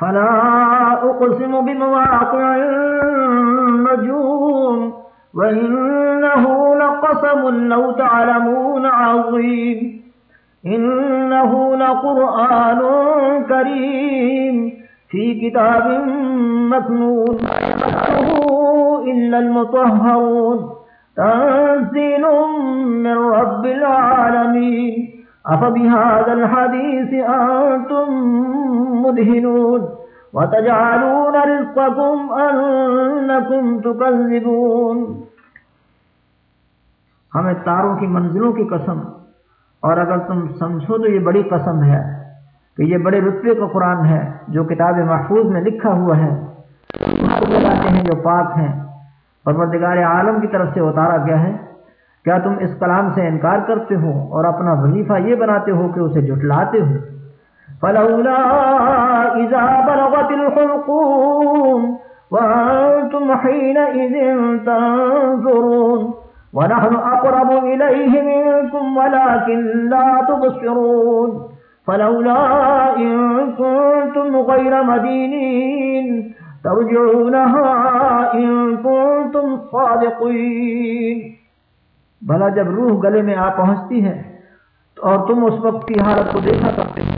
فلا أقسم بمواقع النجوم، وإنه لقسم لو تعلمون عظيم. إنه لقرآن كريم. في كتاب مكنون. إلا المطهرون. تنزيل من رب العالمين. أفبهذا الحديث أنتم مدهنون وتجعلون رزقكم أنكم تكذبون ہمیں تاروں کی منزلوں کی قسم اور اگر تم سمجھو تو یہ بڑی قسم ہے کہ یہ بڑے رتبے کا قرآن ہے جو کتاب محفوظ میں لکھا ہوا ہے۔ ہیں جو پاک ہیں۔ پروردگار عالم کی طرف سے اتارا گیا ہے۔ کیا تم اس کلام سے انکار کرتے ہو اور اپنا وظیفہ یہ بناتے ہو کہ اسے جھٹلاتے ہو؟ فلولا اذا بلغت الحلقوم وانتم حينئذ تنظرون ونحن اقرب اليه منكم ولكن لا تبصرون فلولا ان كنتم غير مدينين ترجعونها ان كنتم صادقين بھلا جب روح گلے میں آ پہنچتی ہے اور تم اس وقت کی حالت کو دیکھا کرتے ہو،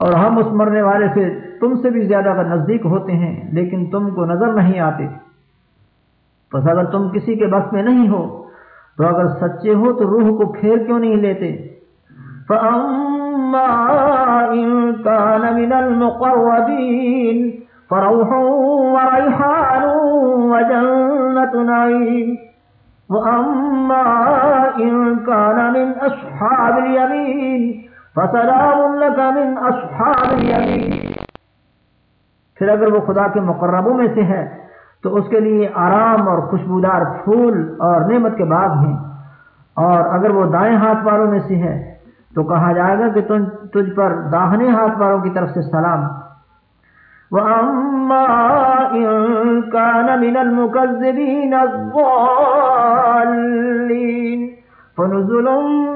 اور ہم اس مرنے والے سے تم سے بھی زیادہ نزدیک ہوتے ہیں، لیکن تم کو نظر نہیں آتے۔ بس اگر تم کسی کے بس میں نہیں ہو، تو اگر سچے ہو تو روح کو پھیر کیوں نہیں لیتے؟ فروح وريحان وجنة نعيم وأما إن كان من أصحاب اليمين فسلام لك من أصحاب اليمين پھر اگر وہ خدا کے مقربوں میں سے ہے تو اس کے لیے آرام اور خوشبودار پھول اور نعمت کے باغ ہیں۔ اور اگر وہ دائیں ہاتھ والوں میں سے ہے تو کہا جائے گا کہ تجھ پر داہنے ہاتھ والوں کی طرف سے سلام۔ وأما إن كان من المكذبين الضالين فنزل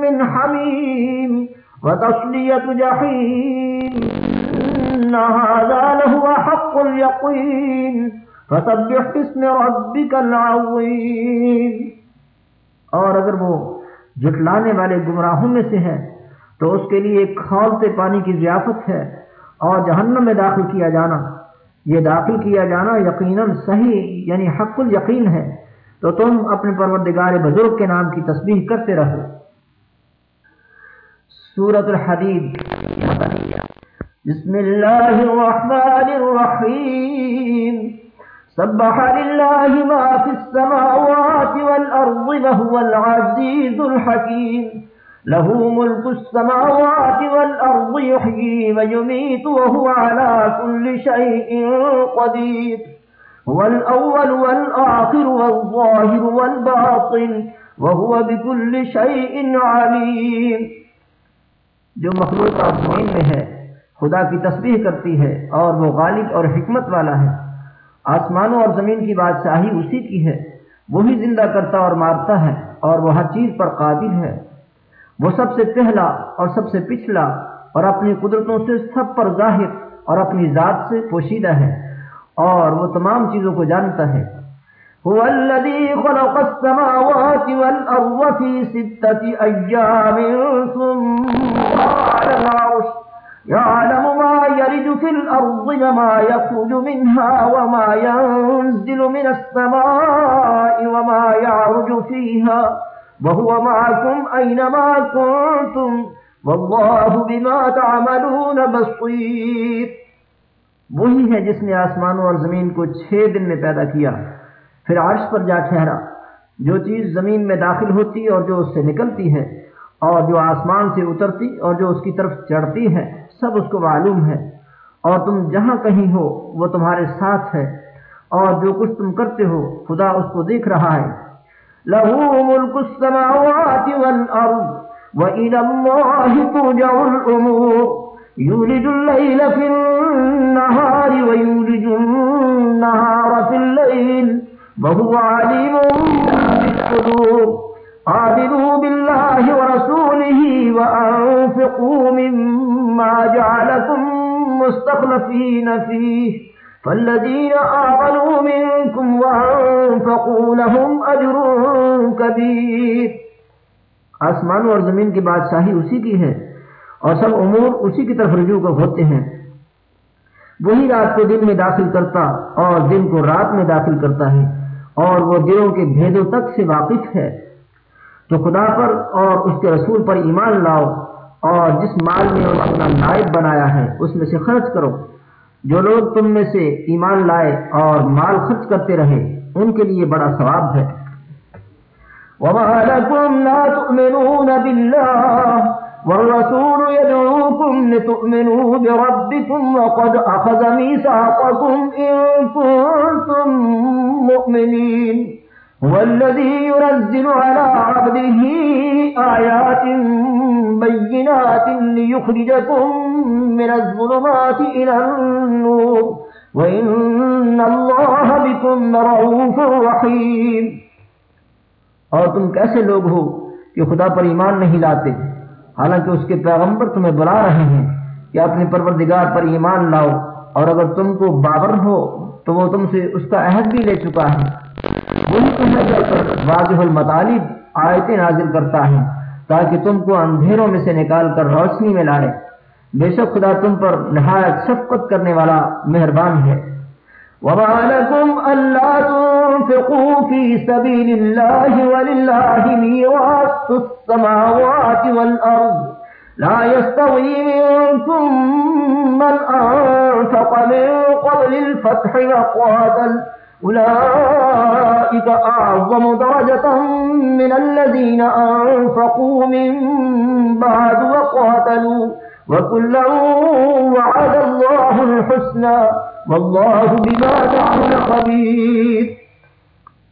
من حميم وتصلية جحيم إن هذا لهو حق اليقين فسبح اسم ربك العظيم اور اگر وہ جٹلانے والے گمراہوں میں سے ہے تو اس کے لیے ایک کھولتے پانی کی ضیافت ہے اور جہنم میں داخل کیا جانا، یہ داخل کیا جانا یقیناً صحیح یعنی حق الیقین ہے۔ تو تم اپنے پروردگار بزرگ کے نام کی تسبیح کرتے رہو۔ سورت الحدید۔ بسم اللہ الرحمن الرحیم۔ سبح للہ ما فی السماوات والارض وهو العزیز الحکیم۔ له ملك السماوات والأرض يحيي ويميت وهو على كل شيء قدير. هو الأول والآخر والظاهر والباطن وهو بكل شيء عليم. جو مخلوق آسمان میں ہے، خدا کی تسبیح کرتی ہے اور وہ غالب اور حکمت والا ہے۔ آسمانوں اور زمین کی بادشاہی اسی کی ہے۔ وہی زندہ کرتا اور مارتا ہے اور وہ ہر چیز پر قابل ہے۔ وہ سب سے پہلا اور سب سے پچھلا اور اپنی قدرتوں سے سب پر ظاہر اور اپنی ذات سے پوشیدہ ہے اور وہ تمام چیزوں کو جانتا ہے۔ هو الذي خلق السماوات والأرض في ستة أيام ثم على العرش۔ يعلم ما يرد في الأرض وما يخرج منها وما ينزل من السماء وما يعرج فيها وهو معكم أينما كنتم والله بما تعملون بصير. وہی ہے جس نے آسمانوں اور زمین کو چھ دن میں پیدا کیا، پھر عرش پر جا ٹھہرا، جو چیز زمین میں داخل ہوتی اور جو اس سے نکلتی ہے، اور جو آسمان سے اترتی اور جو اس کی طرف چڑھتی ہے، سب اس کو معلوم ہے۔ اور تم جہاں کہیں ہو، وہ تمہارے ساتھ ہے۔ اور جو کچھ تم کرتے ہو، خدا اس کو دیکھ رہا ہے۔ له ملك السماوات والأرض، وإلى الله ترجع الأمور. يولج الليل في النهار ويولج النهار في الليل، وهو عليم بالصدور آمنوا بالله ورسوله وأنفقوا مما جعلكم مستخلفين فيه. فالذين آمنوا منكم وانفقوا لهم أجر كبير۔ آسمان اور زمین کی بادشاہی اسی کی ہے اور سب امور اسی کی طرف رجوع ہوتے ہیں۔ وہی رات کو دن میں داخل کرتا اور دن کو رات میں داخل کرتا ہے اور وہ دلوں کے بھیدوں تک سے واقف ہے۔ تو خدا پر اور اس کے رسول پر ایمان لاؤ اور جس مال میں اپنا نائب بنایا ہے اس میں سے خرچ کرو۔ جو لوگ تم میں سے ایمان لائے اور مال خرچ کرتے رہے، ان کے لیے بڑا ثواب ہے۔ وما لكم لا تؤمنون بالله والرسول يدعوكم لتؤمنوا بربكم وقد أخذ ميثاقكم إن كنتم مؤمنين۔ هو الذي ينزل على عبده آيات بينات ليخرجكم من الظلمات إلى النور. وإن الله بكم رعوف رحيم. اور تم کیسے لوگ ہو کہ خدا پر ایمان نہیں لاتے؟ حالانکہ اس کے پیغمبر تمہیں بلا رہے ہیں کہ اپنے پروردگار پر ایمان لاؤ، اور اگر تم کو بابر ہو تو وہ تم سے اس کا عہد بھی لے چکا ہے۔ واضح المطالب آیتیں نازل کرتا ہے تاکہ تم کو اندھیروں میں سے نکال کر روشنی میں لائے بے شک خدا تم پر نہایت شفقت کرنے والا مہربان ہے۔ وما لكم ألا تنفقوا في سبيل الله ولله ميراث السماوات والأرض لا يستوي منكم من أنفق من قبل الفتح وقاتل أولئك أعظم درجة من الذين أنفقوا من بعد وقاتلوا وكلا وعد الله الحسنى واللہ بما تعمل خبیر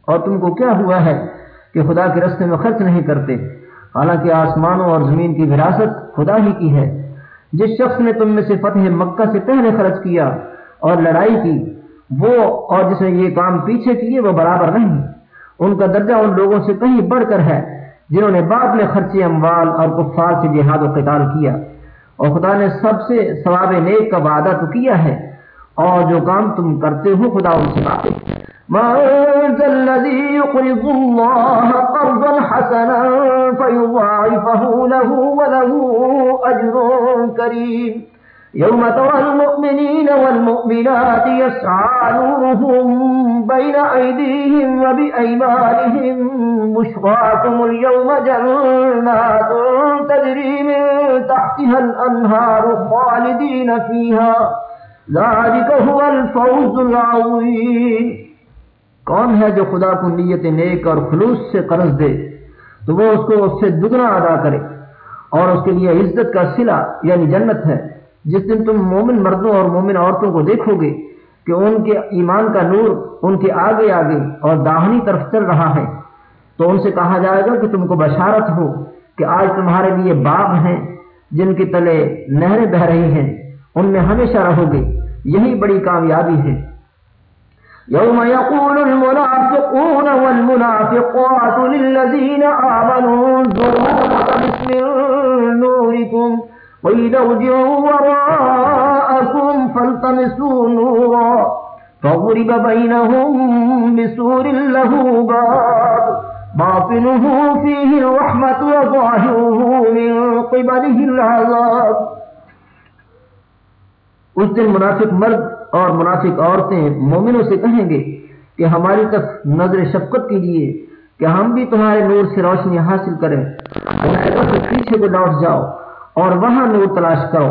اور تم کو کیا ہوا ہے کہ خدا کے رستے میں خرچ نہیں کرتے؟ حالانکہ آسمانوں اور زمین کی وراثت خدا ہی کی ہے۔ جس شخص نے تم میں سے فتح مکہ سے پہلے خرچ کیا اور لڑائی کی وہ اور جس نے یہ کام پیچھے کیے، وہ برابر نہیں۔ ان کا درجہ ان لوگوں سے کہیں بڑھ کر ہے، جنہوں نے بعد میں خرچے اموال اور کفار سے جہاد و قتال کیا۔ اور خدا نے سب سے ثواب نیک کا وعدہ تو کیا ہے۔ اور جو کام تم کرتے ہو، خدا ان سے واقف من ذا الذي يقرض الله قرضا حسنا فيضاعفه له وله أجر كريم۔ يوم ترى المؤمنين والمؤمنات يسعى نورهم بين أيديهم وبأيمانهم بشراكم اليوم جنات تجري من تحتها الأنهار خالدين فيها. ذلك هو الفوز العظيم. کون ہے جو خدا کو نیت نیک اور خلوص سے قرض دے، تو وہ اس کو اس سے دگنا ادا کرے اور اس کے لیے عزت کا سلا یعنی جنت ہے۔ جس دن تم مومن مردوں اور مومن عورتوں کو دیکھو گے کہ ان کے ایمان کا نور ان کے آگے آگے اور داہنی طرف چل رہا ہے، تو ان سے کہا جائے گا کہ تم کو بشارت ہو کہ آج تمہارے لیے باغ ہیں، جن کے تلے نہریں بہ رہی ہیں، ان میں ہمیشہ رہو گے، یہی بڑی کامیابی ہے۔ يوم يقول المنافقون والمنافقات للذين آمنوا انظروا باسم نوركم قيل ارجعوا وراءكم فالتمسوا نورا فضرب بينهم بسور له باب باطنه فيه الرحمة وظاهره من قبله العذاب۔ اس دن منافق مرد اور منافق عورتیں مومنوں سے کہیں گے کہ ہماری طرف نظر شفقت کیجیے کہ ہم بھی تمہارے نور سے روشنی حاصل کریں۔ پیچھے کو لوٹ جاؤ۔ اور وہاں نور تلاش کرو،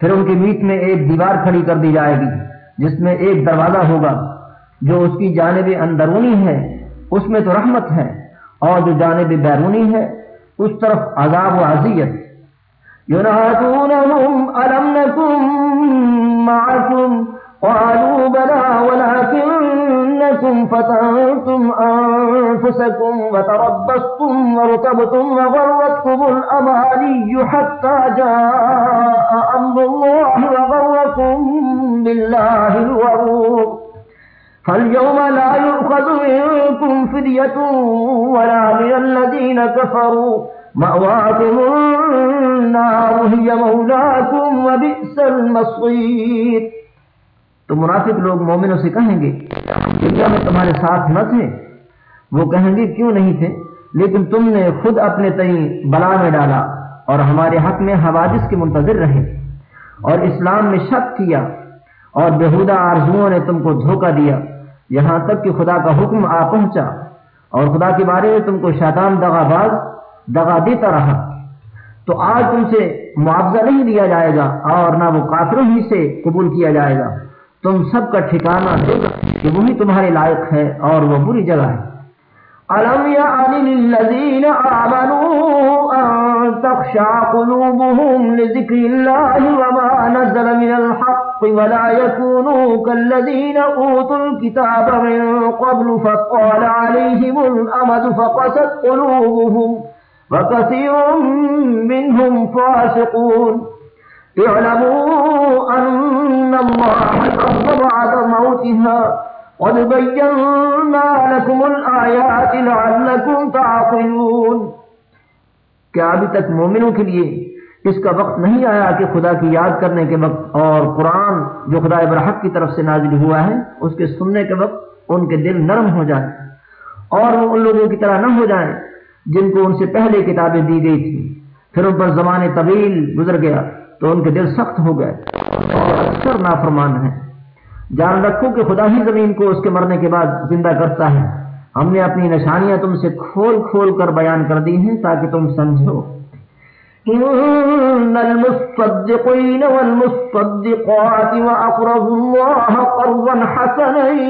پھر ان کے بیچ میں ایک دیوار کھڑی کر دی جائے گی، جس میں ایک دروازہ ہوگا، جو اس کی جانب اندرونی ہے، اس میں تو رحمت ہے، اور جو جانب بیرونی ہے، اس طرف عذاب و عذیت ينادونهم ألم نكن معكم قالوا بلى ولكنكم فتنتم أنفسكم وتربصتم ورتبتم وغرتكم الأماني حتى جاء أمر الله وغركم بالله الورور فاليوم لا يؤخذ منكم فدية ولا من الذين كفروا مأواكم النار هي مولاكم وبئس المصير تو منافق لوگ مومنوں سے کہیں گے دنیا میں تمہارے ساتھ نہ تھے۔ وہ کہیں گے، کیوں نہیں تھے؟ لیکن تم نے خود اپنے تئی بلا میں ڈالا اور ہمارے حق میں حوادث کے منتظر رہے۔ اور اسلام میں شک کیا اور بےحدہ آرزوؤں نے تم کو دھوکہ دیا۔ یہاں تک کہ خدا کا حکم آ پہنچا اور خدا کے بارے میں تم کو شیطان دغا باز دغا دیتا رہا۔ تو آج تم سے معاوضہ نہیں دیا جائے گا اور نہ وہ کافروں ہی سے قبول کیا جائے گا۔ تم سب کا ٹھکانہ دے گا کہ وہی تمہارے لائق ہے اور وہ بری جگہ ہے۔ ألم يعن للذين آمنوا أن تخشع قلوبهم لذكر الله وما نزل من الحق ولا يكونوا كالذين أوتوا الكتاب من قبل فقال عليهم الأمد فقست قلوبهم وكثير منهم فاسقون۔ اعلموا أن الله قد بعد موتها قد بينا لكم الآيات لعلكم تعقلون کیا ابھی تک مومنوں کے لیے اس کا وقت نہیں آیا کہ خدا کی یاد کرنے کے وقت اور قرآن جو خدا برحق کی طرف سے نازل ہوا ہے، اس کے سننے کے وقت ان کے دل نرم ہو جائیں اور وہ ان لوگوں کی طرح نہ ہو جائیں جن کو ان سے پہلے کتابیں دی گئی تھی پھر ان پر زمانے طویل گزر گیا۔ تو ان کے دل سخت ہو گئے اور اکثر نافرمان ہیں۔ جان رکھو کہ خدا ہی زمین کو اس کے مرنے کے بعد زندہ کرتا ہے۔ ہم نے اپنی نشانیاں تم سے کھول کھول کر بیان کر دی ہیں تاکہ تم سمجھو۔ إن المصدقين والمصدقات وأقرضوا الله قرضا حسنا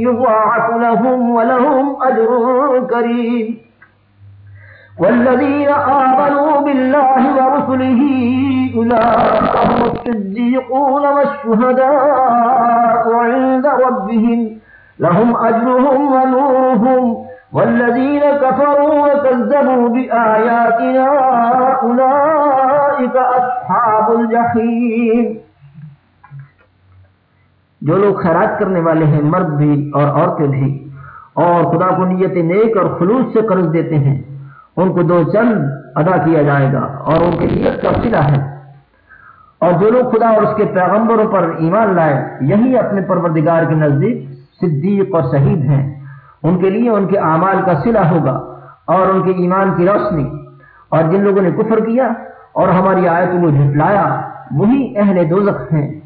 يضاعف لهم ولهم أجر كريم۔ والذين آمنوا بالله ورسله أولئك هم الصديقون والشهداء عند ربهم، لهم أجرهم ونورهم والذين كفروا وكذبوا بآياتنا أولئك أصحاب الجحيم جو لوگ خیرات کرنے والے ہیں، مرد بھی اور عورتیں بھی، اور خدا کو نیت نیک اور خلوص سے قرض دیتے ہیں۔ ان کو دو چند ادا کیا جائے گا اور ان کی نیت کا سلا ہے۔ اور جو لوگ خدا اور اس کے پیغمبروں پر ایمان لائے، یہی اپنے پروردگار کے نزدیک صدیق اور شہید ہیں۔ ان کے لیے ان کے اعمال کا سلا ہوگا اور ان کے ایمان کی روشنی۔ اور جن لوگوں نے کفر کیا اور ہماری آیت کو جھٹلایا، وہی اہل دوزخ ہیں۔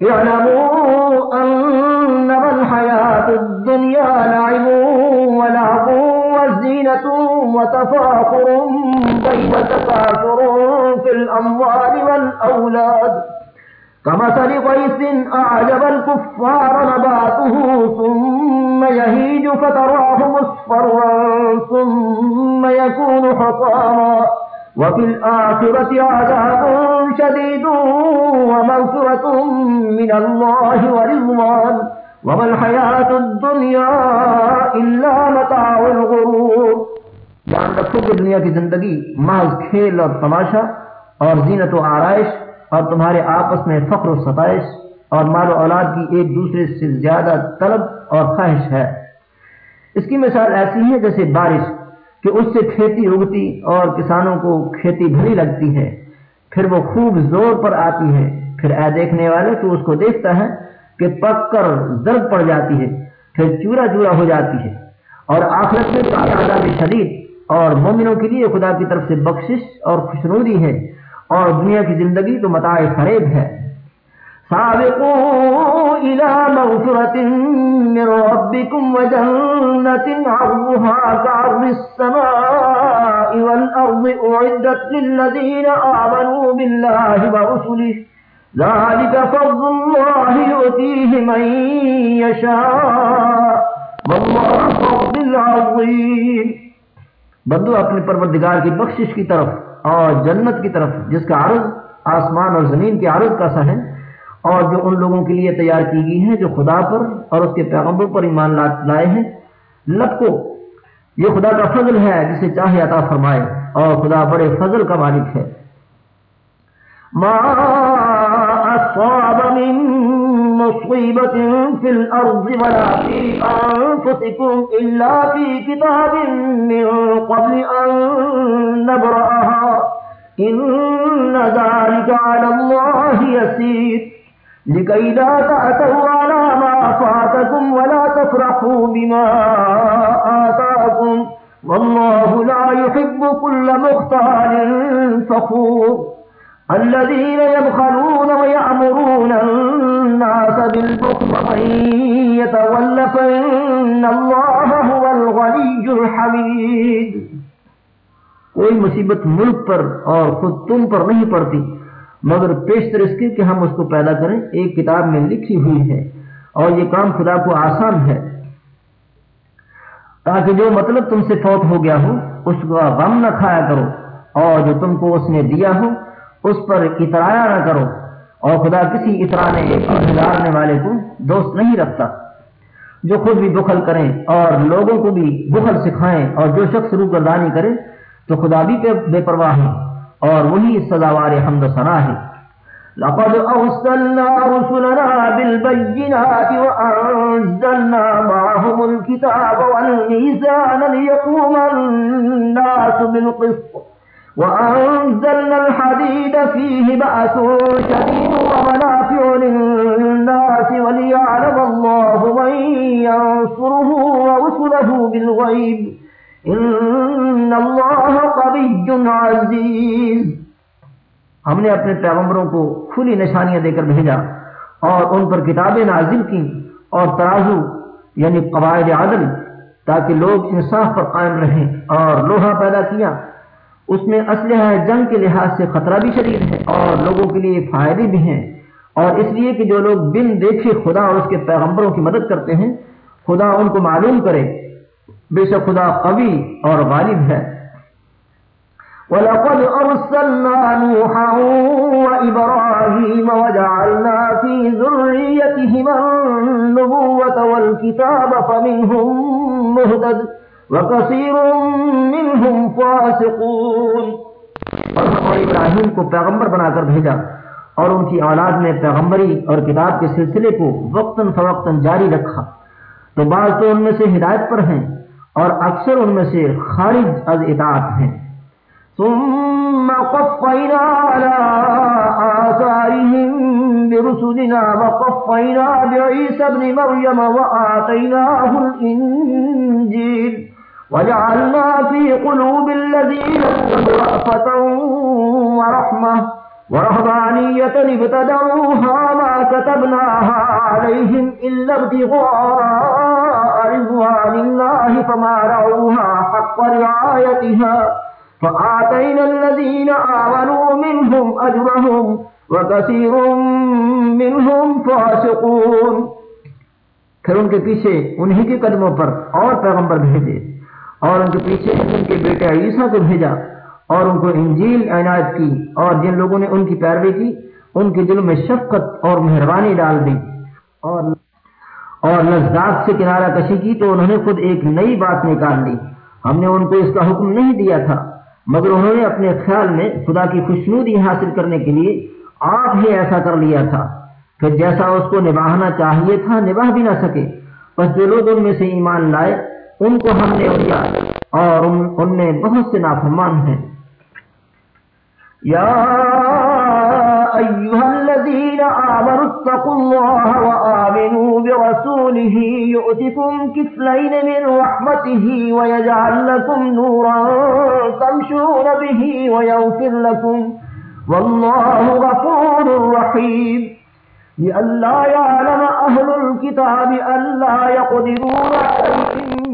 اعلموا انما الحياة الدنيا لعب۔ ولعب وزينة وتفاخر بين تكاثر في الأموال والأولاد كمثل قيس أعجب الكفار نباته ثم يهيج فتراه مصفرا ثم يكون حطاما. وفي الآخرة عذاب شديد ومغفرة من الله ورضوان وما الحیات الدنیا الا متاع الغرور. جان رکھو کہ دنیا کی زندگی محض کھیل اور تماشا، اور زینت و آرائش، اور تمہارے آپس میں فخر و ستائش، اور مال و اولاد کی ایک دوسرے سے زیادہ طلب اور خواہش ہے۔ اس کی مثال ایسی ہے جیسے بارش، کہ اس سے کھیتی اگتی اور کسانوں کو کھیتی بھری لگتی ہے۔ پھر وہ خوب زور پر آتی ہے۔ پھر اے دیکھنے والے تو اس کو دیکھتا ہے کہ پک کر زرد پڑ جاتی ہے، پھر چورا چورا ہو جاتی ہے۔ اور آخرت میں عذاب شدید۔ اور مومنوں کے لیے خدا کی طرف سے بخشش اور خوشنودی ہے۔ اور دنیا کی زندگی تو متاع فریب ہے۔ سابقوا إلى مغفرة من ربكم وجنة عرضها كعرض السماء والأرض أعدت للذين آمنوا بالله ورسله ذلك فضل الله يؤتيه من يشاء. والله فضل عظيم بندو اپنے پروردگار کی بخشش کی طرف اور جنت کی طرف، جس کا عرض آسمان اور زمین کے عرض کا سا ہے، اور جو ان لوگوں کے لیے تیار کی گئی ہے جو خدا پر اور اس کے پیغمبر پر ایمان لائے ہیں، لب کو، یہ خدا کا فضل ہے جسے چاہے عطا فرمائے، اور خدا بڑے فضل کا مالک ہے۔ ما أصاب من مصيبة في الأرض ولا في أنفسكم إلا في كتاب من قبل أن نبرأها. إن ذلك على الله يسير. لكي لا تأتوا على ما فاتكم ولا تفرحوا بما آتاكم. والله لا يحب كل مختال فخور. الذين يبخلون ويعمرون الناس بالبخل من يتول فإن الله هو الغني الحميد. کوئی مصیبت ملک پر اور خود تم پر نہیں پڑتی، مگر پیشتر اس کے کہ ہم اس کو پیدا کریں، ایک کتاب میں لکھی ہوئی ہے اور یہ کام خدا کو آسان ہے۔ تاکہ جو مطلب تم سے فوت ہو گیا ہو، اس کا غم نہ کھایا کرو اور جو تم کو اس نے دیا ہو اس پر اترایا نہ کرو اور خدا کسی اترانے اور ہزارنے والے کو دوست نہیں رکھتا جو خود بھی بخل کریں اور لوگوں کو بھی بخل سکھائیں اور جو شخص روح گردانی کرے تو خدا بھی بے پرواہ ہے اور وہی سزاوار حمد و ثنا ہے۔ لقد أرسلنا رسلنا بالبينات وأنزلنا معهم الكتاب والميزان ليقوم الناس بالقسط وأنزلنا الحديد فيه بأس شديد ومنافع للناس وليعلم الله من ينصره ورسله بالغيب. إن الله قبي عزيز. ہم نے اپنے پیغمبروں کو کھلی نشانیاں دے کر بھیجا اور ان پر کتابیں نازل کی اور ترازو یعنی قواعد عدل تاکہ لوگ انصاف پر قائم رہیں اور لوہا پیدا کیا اس میں اسلحہ جنگ کے لحاظ سے خطرہ بھی شدید ہے اور لوگوں کے لیے فائدے بھی ہیں۔ اور اس لیے کہ جو لوگ بن دیکھے خدا اور اس کے پیغمبروں کی مدد کرتے ہیں، خدا ان کو معلوم کرے۔ بے شک خدا قوی اور غالب ہے۔ وَلَقَدْ أَرْسَلْنَا نُوحًا وَإِبْرَاهِيمَ وَجَعَلْنَا فِي ذُرِّيَّتِهِمَا النُّبُوَّةَ وَالْكِتَابَ فَمِنْهُمْ مُهْتَدٍ وَكَثِيرٌ مِّنْهُمْ فَاسِقُونَ اور ہم ابراہیم کو پیغمبر بنا کر بھیجا اور ان کی اولاد میں پیغمبری اور کتاب کے سلسلے کو وقتاً فوقتاً جاری رکھا۔ تو بعض تو ان میں سے ہدایت پر ہیں اور اکثر ان میں سے خارج از اطاعت ہیں۔ ثم قفينا على آثارهم برسلنا وقفينا بعيسى ابن مريم وآتيناه الإنجيل وجعلنا في قلوب الذين رأفة ورحمة ورهبانية ابتدعوها ما كتبناها عليهم إلا ابتغاء رضوان الله فما رعوها حق رعايتها فآتينا الذين آمنوا منهم أجرهم وكثير منهم فاسقون پھر ان کے پیچھے انہی کے قدموں پر اور پیغمبر بھیجے۔ اور ان کے پیچھے ان کے بیٹے عیسیٰ کو بھیجا اور ان کو انجیل عنایت کی اور جن لوگوں نے ان کی پیروی کی، ان کے دلوں میں شفقت اور مہربانی ڈال دی۔ اور اور لذات سے کنارہ کشی کی تو انہوں نے خود ایک نئی بات نکال لی۔ ہم نے ان کو اس کا حکم نہیں دیا تھا، مگر انہوں نے اپنے خیال میں خدا کی خوشنودی حاصل کرنے کے لیے آپ ہی ایسا کر لیا تھا پھر جیسا اس کو نباہنا چاہیے تھا نباہ بھی نہ سکے۔ بس جو لوگ ان میں سے ایمان لائے ان کو ہم نے اڑیا اور ان, ان میں بہت سے نافرمان ہیں۔ یا ایوہا الذین آمنوا اتقوا اللہ وآمنوا برسوله يؤتكم كفلين من رحمته ويجعل لكم نورا تمشون به ويغفر لكم والله غفور رحيم لئلا يعلم أهل الكتاب ألا يقدرون عليهم من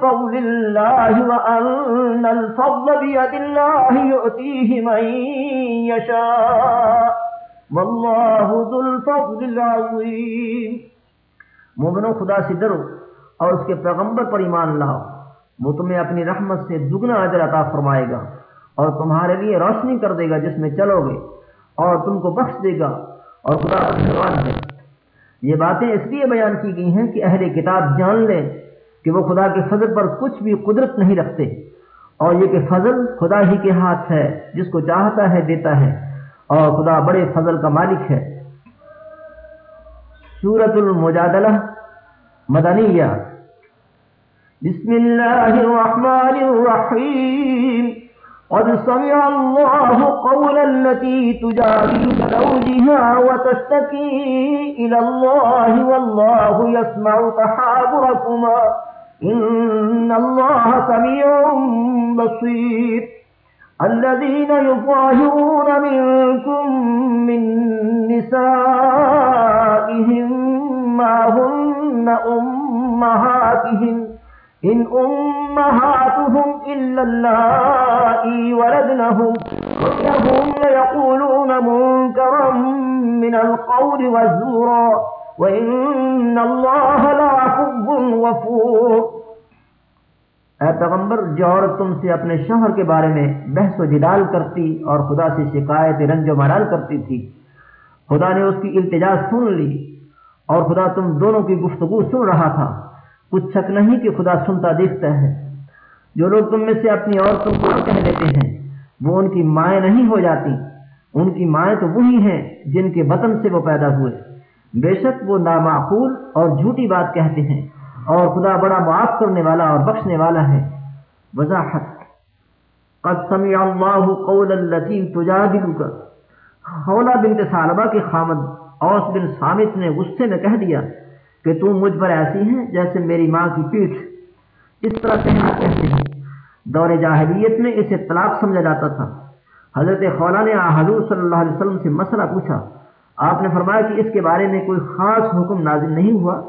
فضل الله وأن الفضل بيد الله يؤتيه من يشاء. والله ذو الفضل العظيم. مومنو، خدا سے ڈرو اور اس کے پیغمبر پر ایمان لاؤ. وہ تمہیں اپنی رحمت سے دگنا اجر عطا فرمائے گا اور تمہارے لیے روشنی کر دے گا جس میں چلو گے اور تم کو بخش دے گا اور خدا ہے۔ یہ باتیں اس لیے بیان کی گئی ہیں کہ اہل کتاب جان لیں کہ وہ خدا کے فضل پر کچھ بھی قدرت نہیں رکھتے اور یہ کہ فضل خدا ہی کے ہاتھ ہے، جس کو چاہتا ہے، دیتا ہے اور خدا بڑے فضل کا مالک ہے۔ سورت المجادلہ مدنیہ۔ بسم الله الرحمن الرحيم قد سمع الله قول التي تجادل زوجها وتشتكي إلى الله والله يسمع تحاضركما إن الله سميع بصير الذين يظاهرون منكم من نسائهم ما هن أمهاتهم إن أمهاتهم إلا اللائي ولدنهم وإنهم ليقولون منكرا من القول والزورا وإن الله لعفو وفور اے پیغمبر، جو عورت تم سے اپنے شوہر کے بارے میں بحث و جدال کرتی اور خدا سے شکایت، رنج و مرال کرتی تھی، خدا نے اس کی التجا سن لی اور خدا تم دونوں کی گفتگو سن رہا تھا۔ کچھ شک نہیں کہ خدا سنتا دیکھتا ہے۔ جو لوگ تم میں سے اپنی عورتوں کو کہہ دیتے ہیں، وہ ان کی مائیں نہیں ہو جاتی۔ ان کی مائیں تو وہی ہیں جن کے وطن سے وہ پیدا ہوئے۔ بے شک وہ نامعقول اور جھوٹی بات کہتے ہیں اور خدا بڑا معاف کرنے والا اور بخشنے والا ہے۔ وضاحت۔ قد سمع اللہ قول التي تجادلك خولا بنت سالبہ کے خامد اوس بن سامت نے غصے میں کہہ دیا کہ تم مجھ پر ایسی ہیں جیسے میری ماں کی پیٹھ۔ اس طرح کہنا کہتے ہیں۔ دور جاہلیت میں اسے طلاق سمجھا جاتا تھا۔ حضرت خولا نے حضور صلی اللہ علیہ وسلم سے مسئلہ پوچھا۔ آپ نے فرمایا کہ اس کے بارے میں کوئی خاص حکم نازل نہیں ہوا،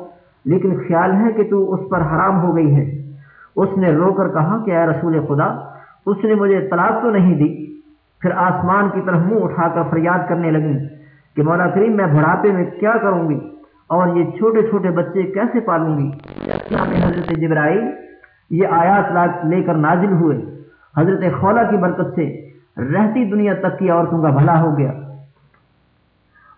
لیکن خیال ہے کہ تو اس پر حرام ہو گئی ہے۔ اس نے رو کر کہا کہ اے رسول خدا اس نے مجھے طلاق تو نہیں دی، پھر آسمان کی طرف منہ اٹھا کر فریاد کرنے لگی کہ مولا کریم، میں بڑھاپے میں کیا کروں گی اور یہ چھوٹے چھوٹے بچے کیسے پالوں گی؟ حضرت جبرائیل یہ آیات لے کر نازل ہوئے۔ حضرت خولا کی برکت سے رہتی دنیا تک کی عورتوں کا بھلا ہو گیا۔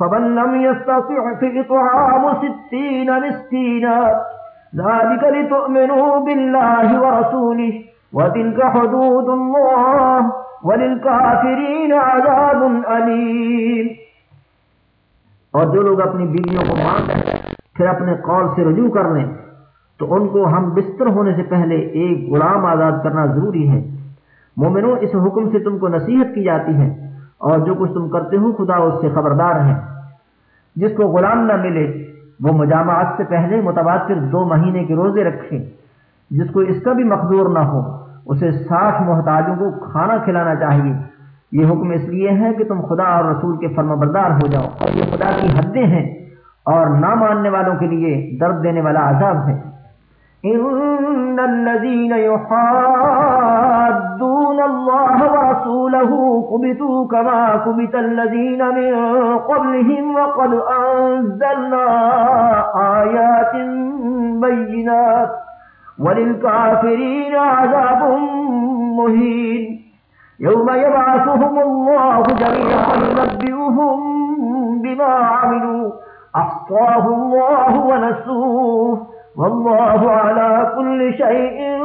فمن لم يستطع في إطعام ستين مسكينا، ذلك لتؤمنوا بالله ورسوله، وتلك حدود الله، وللكافرين عذاب أليم۔ اور جو لوگ اپنی بیویوں کو مان لیں پھر اپنے قول سے رجوع کر لیں، تو ان کو ہم بستر ہونے سے پہلے ایک غلام آزاد کرنا ضروری ہے۔ مومنوں، اس حکم سے تم کو نصیحت کی جاتی ہے، اور جو کچھ تم کرتے ہو خدا اس سے خبردار ہے۔ جس کو غلام نہ ملے، وہ مجامعات سے پہلے متبادر دو مہینے کے روزے رکھے، جس کو اس کا بھی مقدور نہ ہو، اسے ساٹھ محتاجوں کو کھانا کھلانا چاہیے۔ یہ حکم اس لیے ہے کہ تم خدا اور رسول کے فرم بردار ہو جاؤ۔ اور یہ خدا کی حدیں ہیں اور نہ ماننے والوں کے لیے درد دینے والا عذاب ہے۔ إن الذين يحادون الله ورسوله كبتوا كما كبت الذين من قبلهم وقد أنزلنا آيات بينات وللكافرين عذاب مهين يوم يبعثهم الله جميعا نبئهم بما عملوا أحصاه الله ونسوه واللہ كل شيء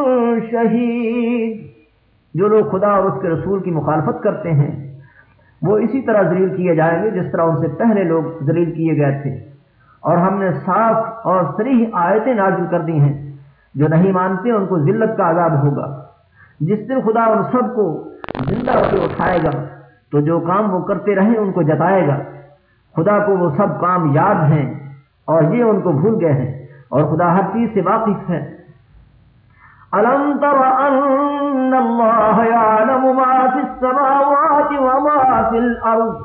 شہید۔ جو لوگ خدا اور اس کے رسول کی مخالفت کرتے ہیں، وہ اسی طرح ذلیل کیے جائیں گے جس طرح ان سے پہلے لوگ ذلیل کیے گئے تھے۔ اور ہم نے صاف اور سریح آیتیں نازل کر دی ہیں، جو نہیں مانتے ان کو ذلت کا عذاب ہوگا۔ جس دن خدا ان سب کو زندہ کے اٹھائے گا، تو جو کام وہ کرتے رہے ان کو جتائے گا۔ خدا کو وہ سب کام یاد ہیں اور یہ ان کو بھول گئے ہیں۔ اور خدا ہر چیز سے واقف ہے۔ ألم تر أن الله يعلم ما في السماوات وما في الأرض،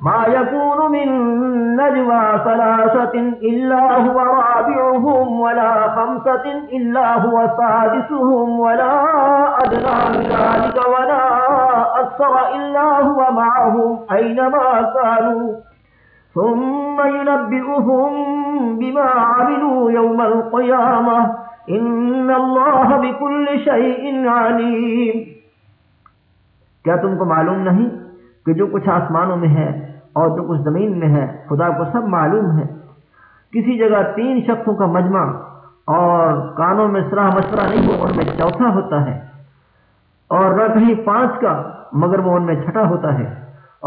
ما يكون من نجوى ثلاثة إلا هو رابعهم ولا خمسة إلا هو سادسهم ولا أدنى ذلك ولا أكثر إلا هو معهم أينما كانوا ثم ينبئهم بما عملوا يوم القيامة. إن الله بكل شيء عليم. کیا تم کو معلوم نہیں کہ جو کچھ آسمانوں میں ہے اور جو کچھ زمین میں ہے، خدا کو سب معلوم ہے؟ کسی جگہ تین شخصوں کا مجمع اور کانوں میں سلاح مشورہ نہیں ہو، ان میں چوتھا ہوتا ہے، اور نہ کہیں پانچ کا، مگر وہ ان میں چھٹا ہوتا ہے،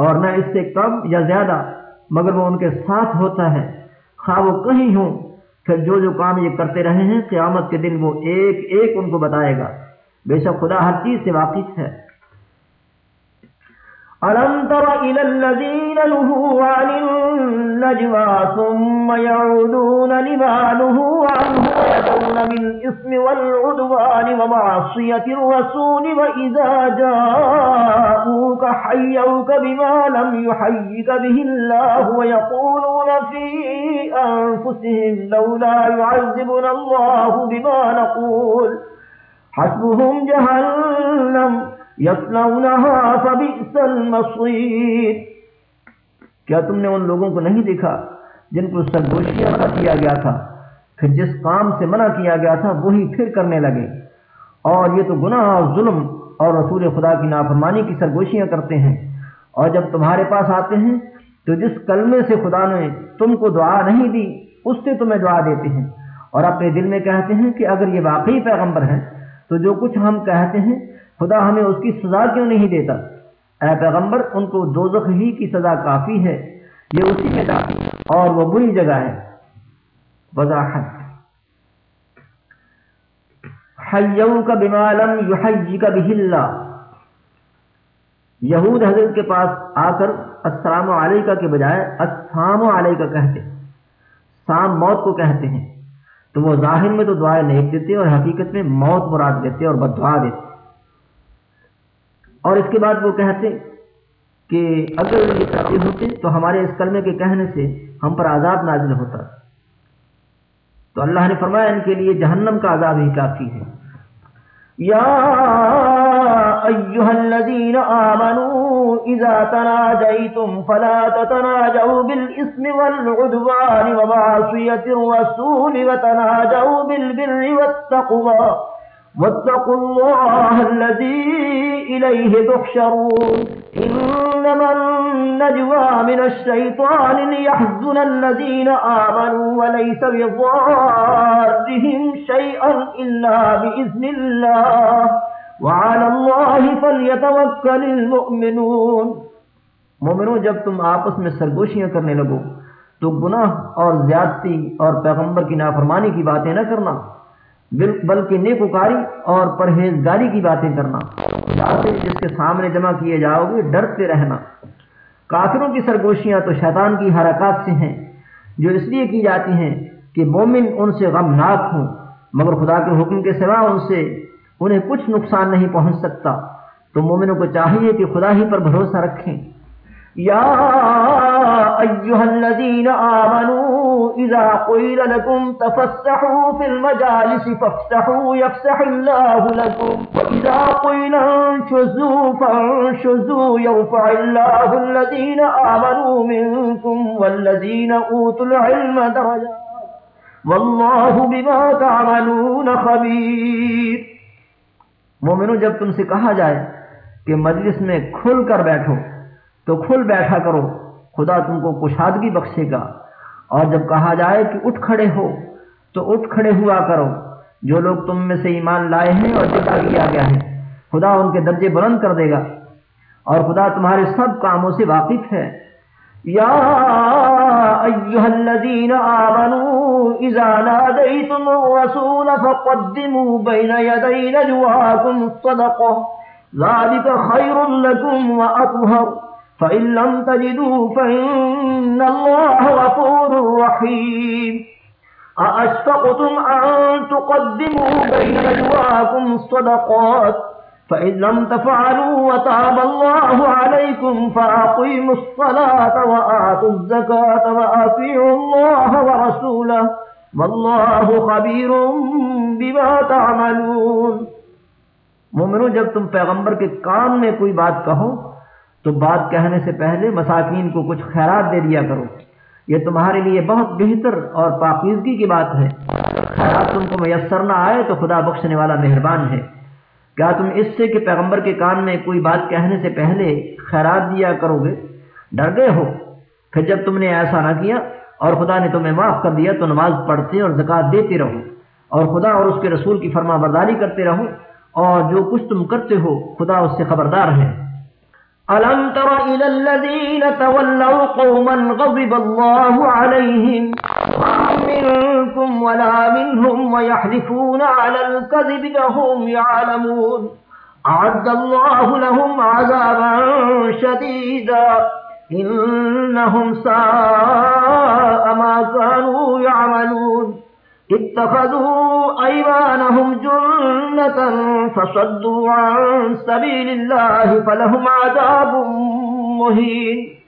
اور نہ اس سے کم یا زیادہ مگر وہ ان کے ساتھ ہوتا ہے۔ خواہ وہ کہیں ہوں، پھر جو جو کام یہ کرتے رہے ہیں، قیامت کے دن وہ ایک ایک ان کو بتائے گا۔ بے شک خدا ہر چیز سے واقف ہے۔ ألم تر إلى الذين نهوا عن النجوى ثم يعودون لما نهوا عنه ويدون بالإثم والعدوان ومعصية الرسول وإذا جاءوك حيوك بما لم يحيك به الله ويقولون في أنفسهم لولا يعذبنا الله بما نقول حسبهم جهنم کیا تم نے ان لوگوں کو نہیں دیکھا جن کو سرگوشیاں منع کیا گیا تھا؟ پھر جس کام سے منع کیا گیا تھا، وہی پھر کرنے لگے۔ اور یہ تو گناہ اور ظلم اور رسول خدا کی نافرمانی کی سرگوشیاں کرتے ہیں۔ اور جب تمہارے پاس آتے ہیں، تو جس کلمے سے خدا نے تم کو دعا نہیں دی، اس سے تمہیں دعا دیتے ہیں۔ اور اپنے دل میں کہتے ہیں کہ اگر یہ واقعی پیغمبر ہیں، تو جو کچھ ہم کہتے ہیں خدا ہمیں اس کی سزا کیوں نہیں دیتا؟ اے پیغمبر، ان کو دوزخ ہی کی سزا کافی ہے، یہ اسی میں تھا اور وہ بری جگہ ہے۔ وضاحت۔ کا بمالم یحجی کا بہلا یہود حضرت کے پاس آ کر السلام علیکہ کے بجائے السلام علیکہ کہتے سام موت کو کہتے ہیں۔ تو وہ ظاہر میں تو دعائیں نیک دیتے اور حقیقت میں موت مراد دیتے اور بدعا دیتے۔ اور اس کے بعد وہ کہتے کہ اگر یہ کرتے ہوتے تو ہمارے اس کلمے کے کہنے سے ہم پر عذاب نازل ہوتا۔ تو اللہ نے فرمایا ان کے لیے جہنم کا عذاب ہی کافی ہے۔ یا ایوہ الذین آمنوا اذا تناجیتم فلا تتناجوا بالاسم والعدوان ومعصیت الرسول وتناجوا بالبر والتقوى واتقوا الله الذي إليه تحشرون. إنما النجوى من الشيطان ليحزن الذين آمنوا وليس بضارهم شيئا إلا بإذن الله. وعلى الله فليتوكل المؤمنون. مومنوں جب تم آپس میں سرگوشیاں کرنے لگو، تو گناہ اور زیادتی اور پیغمبر کی نافرمانی کی باتیں نہ کرنا۔ بلکہ نیکوکاری اور پرہیزگاری کی باتیں کرنا۔ جس کے سامنے جمع کیے جاؤ گے، ڈرتے رہنا۔ کافروں کی سرگوشیاں تو شیطان کی حرکات سے ہیں، جو اس لیے کی جاتی ہیں کہ مومن ان سے غمناک ہوں، مگر خدا کے حکم کے سوا ان سے انہیں کچھ نقصان نہیں پہنچ سکتا۔ تو مومنوں کو چاہیے کہ خدا ہی پر بھروسہ رکھیں۔ يا أيها الذين آمنوا إذا قيل لكم تفسحوا في المجالس فافسحوا يفسح الله لكم. وإذا قيل انشزوا فانشزوا يرفع الله الذين آمنوا منكم والذين أوتوا العلم درجات. والله بما تعملون خبير. مومنو، جب تم سے کہا جائے کہ مجلس میں کھل کر بیٹھو تو کھل بیٹھا کرو، خدا تم کو کشادگی بخشے گا۔ اور جب کہا جائے کہ اٹھ کھڑے ہو، تو اٹھ کھڑے ہوا کرو۔ جو لوگ تم میں سے ایمان لائے ہیں اور جتا کیا گیا ہے، خدا ان کے درجے بلند کر دے گا۔ اور خدا تمہارے سب کاموں سے واقف ہے۔ یا ایوہ الذین آمنوا اذا نادیتم الرسول فقدموا بین یدین جواکم الصدقہ ذالک خیر لکم و اطہر۔ فإن لم تجدوا فإن الله غفور رحيم أأشفقتم أن تقدموا بين نجواكم الصدقات فإن لم تفعلوا وتاب الله عليكم فأقيموا الصلاة وآتوا الزكاة وأطيعوا الله ورسوله والله خبير بما تعملون۔ مومنو جب تم پیغمبر کے کام میں کوئی بات کہو تو بات کہنے سے پہلے مساکین کو کچھ خیرات دے دیا کرو۔ یہ تمہارے لیے بہت بہتر اور پاکیزگی کی بات ہے۔ خیرات تم کو میسر نہ آئے تو خدا بخشنے والا مہربان ہے۔ کیا تم اس سے کہ پیغمبر کے کان میں کوئی بات کہنے سے پہلے خیرات دیا کرو گے؟ ڈر گئے ہو؟ پھر جب تم نے ایسا نہ کیا اور خدا نے تمہیں معاف کر دیا تو نماز پڑھتے اور زکات دیتے رہو۔ اور خدا اور اس کے رسول کی فرما برداری کرتے رہو۔ اور جو کچھ تم کرتے ہو خدا اس سے خبردار ہے۔ ألم تر إلى الذين تولوا قوما غضب الله عليهم؟ منكم ولا منهم ويحلفون على الكذب لهم يعلمون. أعد الله لهم عذابا شديدا. إنهم ساء ما كانوا يعملون. اتخذوا أيمانهم جنة فصدوا عن سبيل الله فلهم عذاب مهين.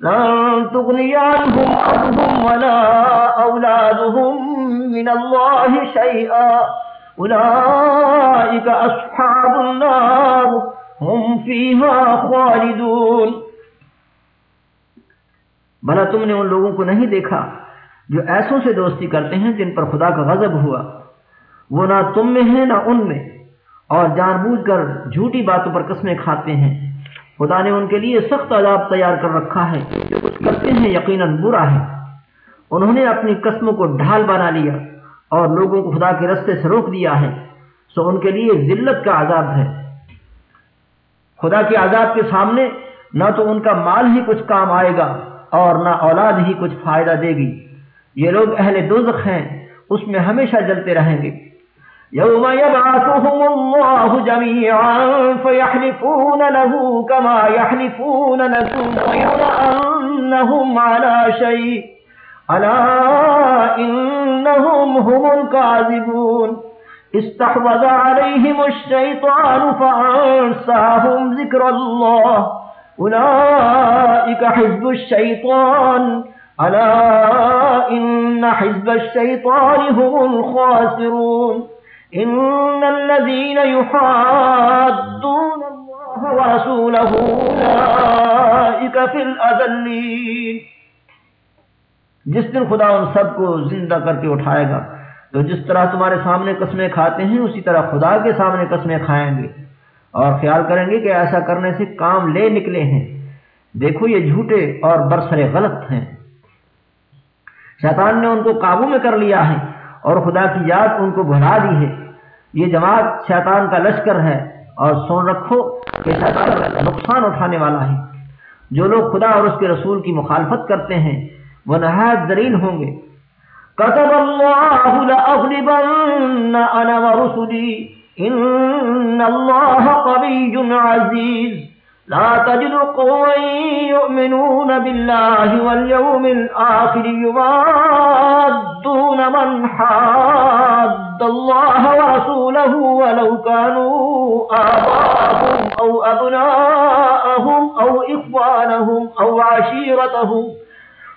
لن تغني عنهم أرضهم ولا أولادهم من الله شيئا. أولئك أصحاب النار. هم فيها خالدون. بلا تم نے ان لوگوں کو نہیں دیکھا جو ایسوں سے دوستی کرتے ہیں جن پر خدا کا غضب ہوا۔ وہ نہ تم میں ہے نہ ان میں۔ اور جان بوجھ کر جھوٹی باتوں پر قسمیں کھاتے ہیں۔ خدا نے ان کے لیے سخت عذاب تیار کر رکھا ہے۔ جو کچھ کرتے ہیں یقیناً برا ہے۔ انہوں نے اپنی قسموں کو ڈھال بنا لیا اور لوگوں کو خدا کے رستے سے روک دیا ہے۔ سو ان کے لیے ذلت کا عذاب ہے۔ خدا کے عذاب کے سامنے نہ تو ان کا مال ہی کچھ کام آئے گا اور نہ اولاد ہی کچھ فائدہ دے گی۔ یہ لوگ اہل دوزخ ہیں، اس میں ہمیشہ جلتے رہیں گے۔ يوم يبعثهم الله جميعا فيحلفون له كما يحلفون لكم أنهم على شيء ألا إنهم هم الكاذبون استحوذ عليهم الشيطان فأنساهم ذكر الله أولئك حزب الشيطان ألا إن حزب الشيطان هم الخاسرون. إن الذين يحادون الله ورسوله أولئك في الأذلين. جس دن خدا ان سب کو زندہ کر کے اٹھائے گا تو جس طرح تمہارے سامنے قسمیں کھاتے ہیں، اسی طرح خدا کے سامنے قسمیں کھائیں گے۔ اور خیال کریں گے کہ ایسا کرنے سے کام لے نکلے ہیں۔ دیکھو یہ جھوٹے اور برسرے غلط ہیں۔ شیطان نے ان کو قابو میں کر لیا ہے اور خدا کی یاد ان کو بھلا دی ہے۔ یہ جماعت شیطان کا لشکر ہے اور سن رکھو کہ شیطان نقصان اٹھانے والا ہے۔ جو لوگ خدا اور اس کے رسول کی مخالفت کرتے ہیں، وہ نہایت دلیل ہوں گے۔ كتب الله لأغلبن أنا ورسلي إن لا تجد قوما يؤمنون بالله واليوم الآخر يمادون من حاد الله ورسوله ولو كانوا آباءهم أو أبناءهم أو إخوانهم أو عشيرتهم.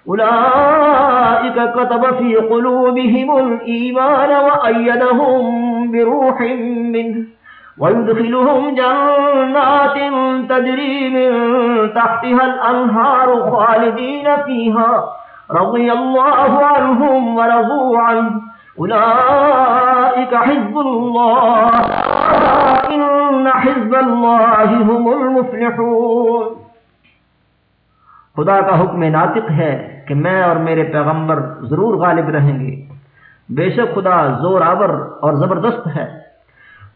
أولئك كتب في قلوبهم الإيمان وأيدهم بروح منه. ويدخلهم جنات تجري من تحتها الأنهار خالدين فيها. رضي الله عنهم ورضوا عنه. أولئك حزب الله. إن حزب الله هم المفلحون. خدا کا حکم ناطق ہے کہ میں اور میرے پیغمبر ضرور غالب رہیں گے. بے شک خدا زور آور اور زبردست ہے.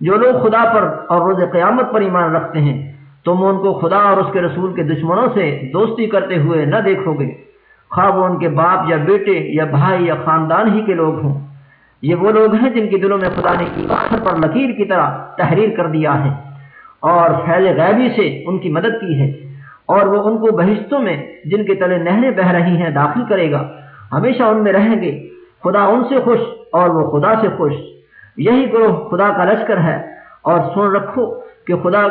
جو لوگ خدا پر اور روز قیامت پر ایمان رکھتے ہیں، تم ان کو خدا اور اس کے رسول کے دشمنوں سے دوستی کرتے ہوئے نہ دیکھو گے۔ خواہ وہ ان کے باپ یا بیٹے یا بھائی یا خاندان ہی کے لوگ ہوں۔ یہ وہ لوگ ہیں جن کے دلوں میں خدا نے پر لکیر کی طرح تحریر کر دیا ہے اور فیض غیبی سے ان کی مدد کی ہے۔ اور وہ ان کو بہشتوں میں جن کے تلے نہریں بہ رہی ہیں داخل کرے گا۔ ہمیشہ ان میں رہیں گے۔ خدا ان سے خوش اور وہ خدا سے خوش۔ یہی گروہ خدا کا لشکر ہے اور سن رکھو کہ خدا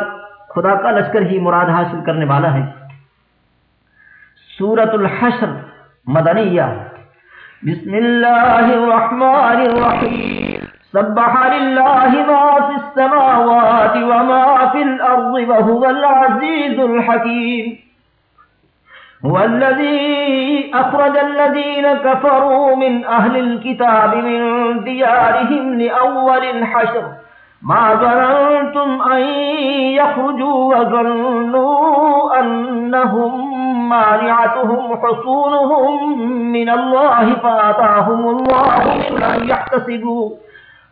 خدا کا لشکر ہی مراد حاصل کرنے والا ہے۔ سورت الحشر مدنیہ۔ بسم اللہ الرحمن الرحیم۔ سبح للہ ما فی السماوات وما فی الارض وهو العزیز الحکیم۔ هو الذي أخرج الذين كفروا من أهل الكتاب من ديارهم لأول الحشر. ما ظننتم أن يخرجوا وظنوا أنهم مانعتهم حصونهم من الله فآتاهم الله من أن يحتسبوا.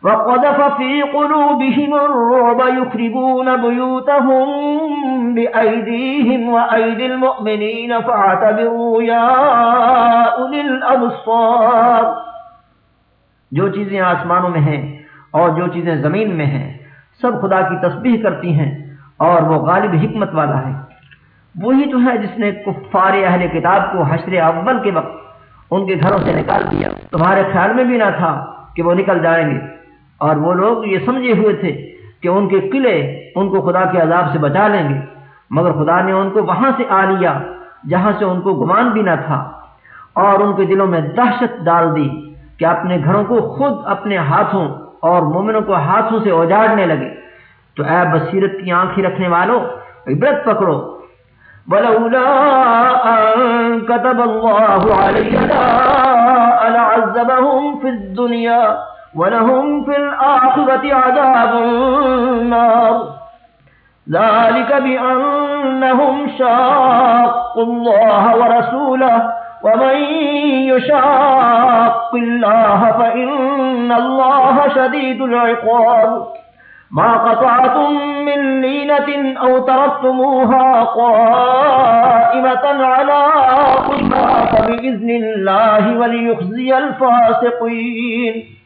وقذف في قلوبهم الرعب يخربون بيوتهم بأيديهم وأيدي المؤمنين فاعتبروا يا أولي الأبصار. جو چیزیں آسمانوں میں ہیں اور جو چیزیں زمین میں ہیں، سب خدا کی تسبیح کرتی ہیں اور وہ غالب حکمت والا ہے۔ وہی تو ہے جس نے کفار اہل کتاب کو حشر اول کے وقت ان کے گھروں سے نکال دیا۔ تمہارے خیال میں بھی نہ تھا کہ وہ نکل جائیں گے۔ اور وہ لوگ یہ سمجھے ہوئے تھے کہ ان کے قلعے ان کو خدا کے عذاب سے بچا لیں گے۔ مگر خدا نے ان کو وہاں سے آ لیا جہاں سے ان کو گمان بھی نہ تھا۔ اور ان کے دلوں میں دہشت ڈال دی کہ اپنے گھروں کو خود اپنے ہاتھوں اور مومنوں کو ہاتھوں سے اجاڑنے لگے۔ تو اے بصیرت کی آنکھیں رکھنے والوں عبرت پکڑو۔ ولولا أن كتب الله علينا لعذبهم في الدنيا ولهم في الآخرة عذاب النار ذلك بأنهم شاقوا الله ورسوله ومن يشاق الله فإن الله شديد العقاب. ما قطعتم من لينة أو تركتموها قائمة على قدها فبإذن الله وليخزي الفاسقين.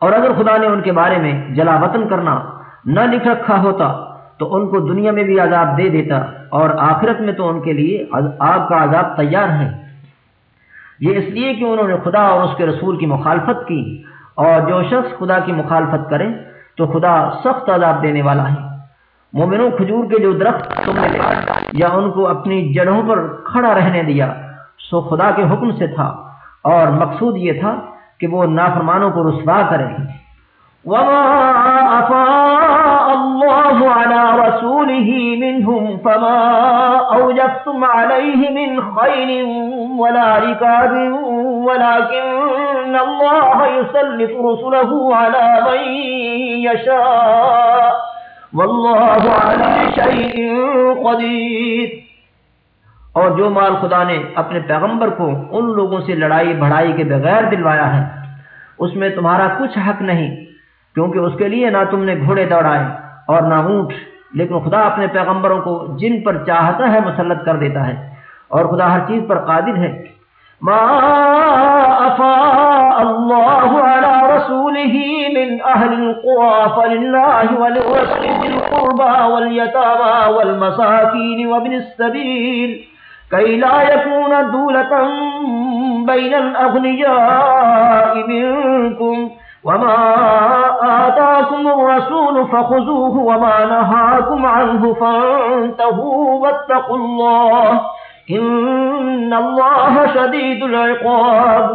اور اگر خدا نے ان کے بارے میں جلا وطن کرنا نہ لکھ رکھا ہوتا، تو ان کو دنیا میں بھی عذاب دے دیتا اور آخرت میں تو ان کے لیے آگ کا عذاب تیار ہے۔ یہ اس لیے کہ انہوں نے خدا اور اس کے رسول کی مخالفت کی اور جو شخص خدا کی مخالفت کرے، تو خدا سخت عذاب دینے والا ہے۔ مومنوں، کھجور کے جو درخت تم نے یا ان کو اپنی جڑوں پر کھڑا رہنے دیا، سو خدا کے حکم سے تھا اور مقصود یہ تھا کہ وہ نافرمانوں کو رسوا کرے۔ وما أفاء الله على رسوله منهم فما أوجفتم عليه من خير ولا ركاب ولكن الله يسلط رسله على من يشاء والله على شيء قدير اور جو مال خدا نے اپنے پیغمبر کو ان لوگوں سے لڑائی بڑھائی کے بغیر دلوایا ہے، اس میں تمہارا کچھ حق نہیں، کیونکہ اس کے لیے نہ تم نے گھوڑے دوڑائے اور نہ اونٹ، لیکن خدا اپنے پیغمبروں کو جن پر چاہتا ہے مسلط کر دیتا ہے، اور خدا ہر چیز پر قادر ہے۔ ما أفاء الله على رسوله من أهل القرى فلله ولرسل القربى واليتامى والمساكين وابن السبيل كي لا يكون دولة بين الأغنياء منكم وما آتاكم الرسول فخذوه وما نهاكم عنه فانتهوا واتقوا الله ان اللہ شدید العقاب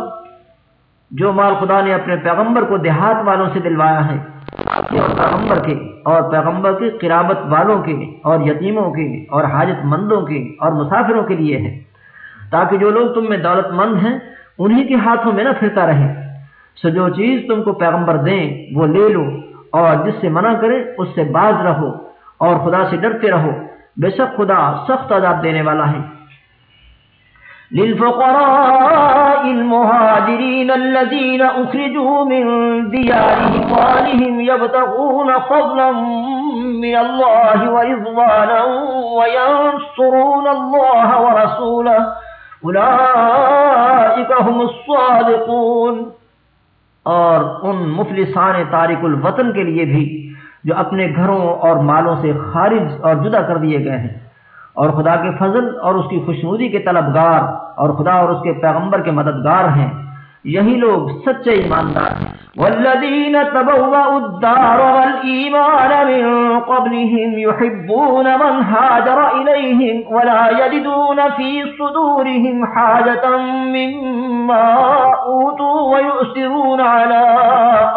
جو مال خدا نے اپنے پیغمبر کو دیہات والوں سے دلوایا ہے پیغمبر کے اور پیغمبر کے قرابت والوں کے اور یتیموں کے اور حاجت مندوں کے اور مسافروں کے لیے ہے۔ تاکہ جو لوگ تم میں دولت مند ہیں، انہی کے ہاتھوں میں نہ پھرتا رہے۔ سو جو چیز تم کو پیغمبر دیں، وہ لے لو اور جس سے منع کرے، اس سے باز رہو اور خدا سے ڈرتے رہو۔ بے شک خدا سخت عذاب دینے والا ہے۔ للفقراء المهاجرين الذين أخرجوا من ديارهم وآلهم يبتغون فضلا من الله ورضوانا وينصرون الله ورسوله. أولئك هم الصادقون. اور ان مفلسان تارک الوطن کے لیے بھی جو اپنے گھروں اور مالوں سے خارج اور جدا کر دیے گئے ہیں۔ اور خدا کے فضل اور اس کی خوشنودی کے طلبگار اور خدا اور اس کے پیغمبر کے مددگار ہیں۔ یہی لوگ سچے ایماندار ہیں۔ والذین تبوأوا الدار والایمان من قبلهم يحبون من هاجر إليهم ولا يجدون في صدورهم حاجة مما أوتوا ويؤثرون على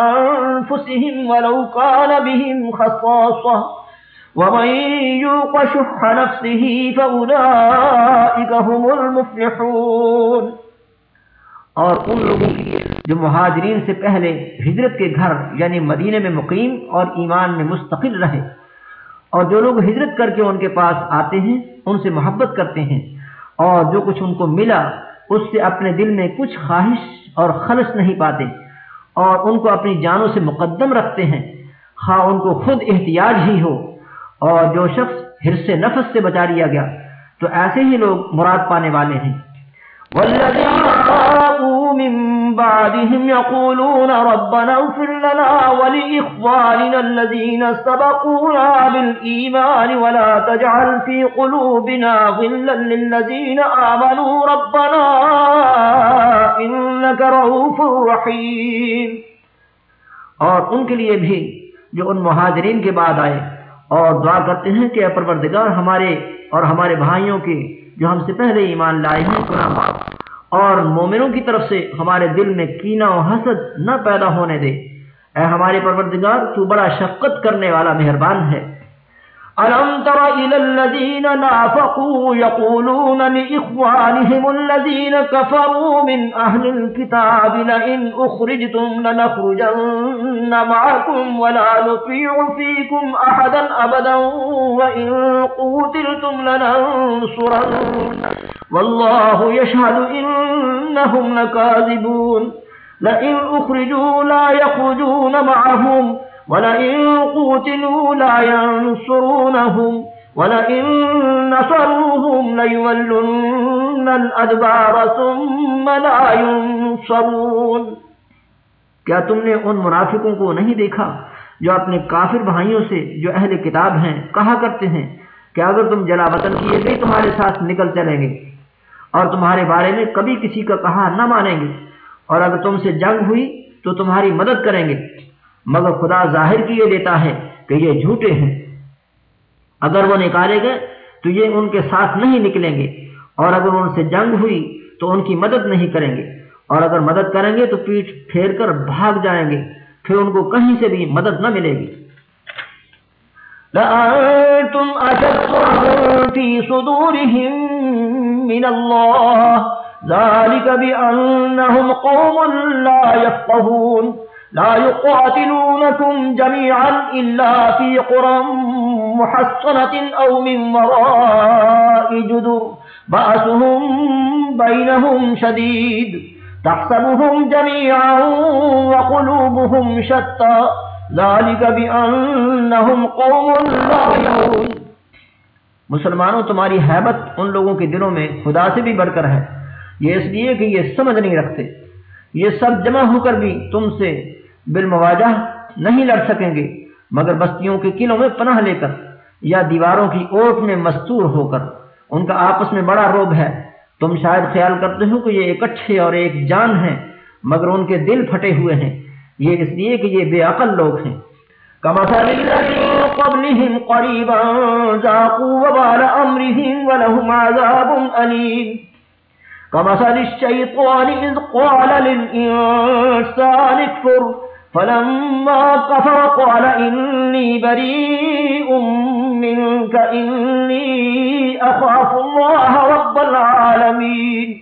أنفسهم ولو كان بهم خصاصة ومن يوق شح نفسه فأولئك هم المفلحون۔ اور ان لوگوں کی جو مہاجرین سے پہلے ہجرت کے گھر یعنی مدینے میں مقیم اور ایمان میں مستقل رہے اور جو لوگ ہجرت کر کے ان کے پاس آتے ہیں، ان سے محبت کرتے ہیں اور جو کچھ ان کو ملا، اس سے اپنے دل میں کچھ خواہش اور خلش نہیں پاتے اور ان کو اپنی جانوں سے مقدم رکھتے ہیں۔ خواہ ان کو خود احتیاج ہی ہو۔ اور جو شخص حرص نفس سے بچا لیا گیا، تو ایسے ہی لوگ مراد پانے والے ہیں۔ والذين آبوا من بعدهم يقولون ربنا اغفر لنا ولإخواننا الذين سبقونا بالإيمان ولا تجعل في قلوبنا غلا للذين آمنوا ربنا إنك رؤوف رحيم۔ اور ان کے لیے بھی جو ان مہاجرین کے بعد آئے اور دعا کرتے ہیں کہ پروردگار ہمارے اور ہمارے بھائیوں کے جو ہم سے پہلے ایمان لائے ہیں اور مومنوں کی طرف سے ہمارے دل میں کینہ و حسد نہ پیدا ہونے دے۔ اے ہمارے پروردگار، تو بڑا شفقت کرنے والا مہربان ہے۔ ألم تر إلى الذين نافقوا يقولون لإخوانهم الذين كفروا من أهل الكتاب لئن أخرجتم لنخرجن معكم ولا نطيع فيكم أحدا أبدا وإن قوتلتم لننصرن. والله يشهد إنهم لكاذبون. لئن أخرجوا لا يخرجون معهم ولئن قوتلوا لا ينصرونهم، ولئن نصروهم ليولن الأدبار ثم لا ينصرون۔ کیا تم نے ان منافقوں کو نہیں دیکھا جو اپنے کافر بھائیوں سے جو اہل کتاب ہیں کہا کرتے ہیں کہ اگر تم جلا وطن کیے گئے تمہارے ساتھ نکل چلیں گے اور تمہارے بارے میں کبھی کسی کا کہا نہ مانیں گے، اور اگر تم سے جنگ ہوئی تو تمہاری مدد کریں گے۔ مگر خدا ظاہر کیے دیتا ہے کہ یہ جھوٹے ہیں۔ اگر وہ نکالے گئے تو یہ ان کے ساتھ نہیں نکلیں گے۔ اور اگر ان سے جنگ ہوئی تو ان کی مدد نہیں کریں گے۔ اور اگر مدد کریں گے تو پیٹ پھیر کر بھاگ جائیں گے۔ پھر ان کو کہیں سے بھی مدد نہ ملے گی۔ لأنتم أشد في صدورهم من الله ذلك بأنهم قوم لا يفقهون لا يقاتلونكم جميعا إلا في قرى محصنة أو من وراء جدر. بأسهم بينهم شديد. تحسبهم جميعا وقلوبهم شتى. ذلك بأنهم قوم لا يهون مسلمانوں، تمہاری حیبت ان لوگوں کے دلوں میں خدا سے بھی بڑھ کر ہے. یہ اس لیے کہ یہ سمجھ نہیں رکھتے. یہ سب جمع ہو کر بھی تم سے بالمواجہ نہیں لڑ سکیں گے، مگر بستیوں کے قلعوں میں پناہ لے کر یا دیواروں کی اوٹ میں مستور ہو کر۔ ان کا آپس میں بڑا روب ہے۔ تم شاید خیال کرتے ہو کہ یہ اکٹھے اور ایک جان ہیں، مگر ان کے دل پھٹے ہوئے ہیں۔ یہ اس لیے کہ یہ بے عقل لوگ ہیں۔ قبلهم قريبا ذاقوا وبال أمرهم ولهم عذاب أليم۔ كمثل الشيطان إذ قال للإنسان اكفر فلما كفر قال إني بريء منك، إني أخاف الله رب العالمين.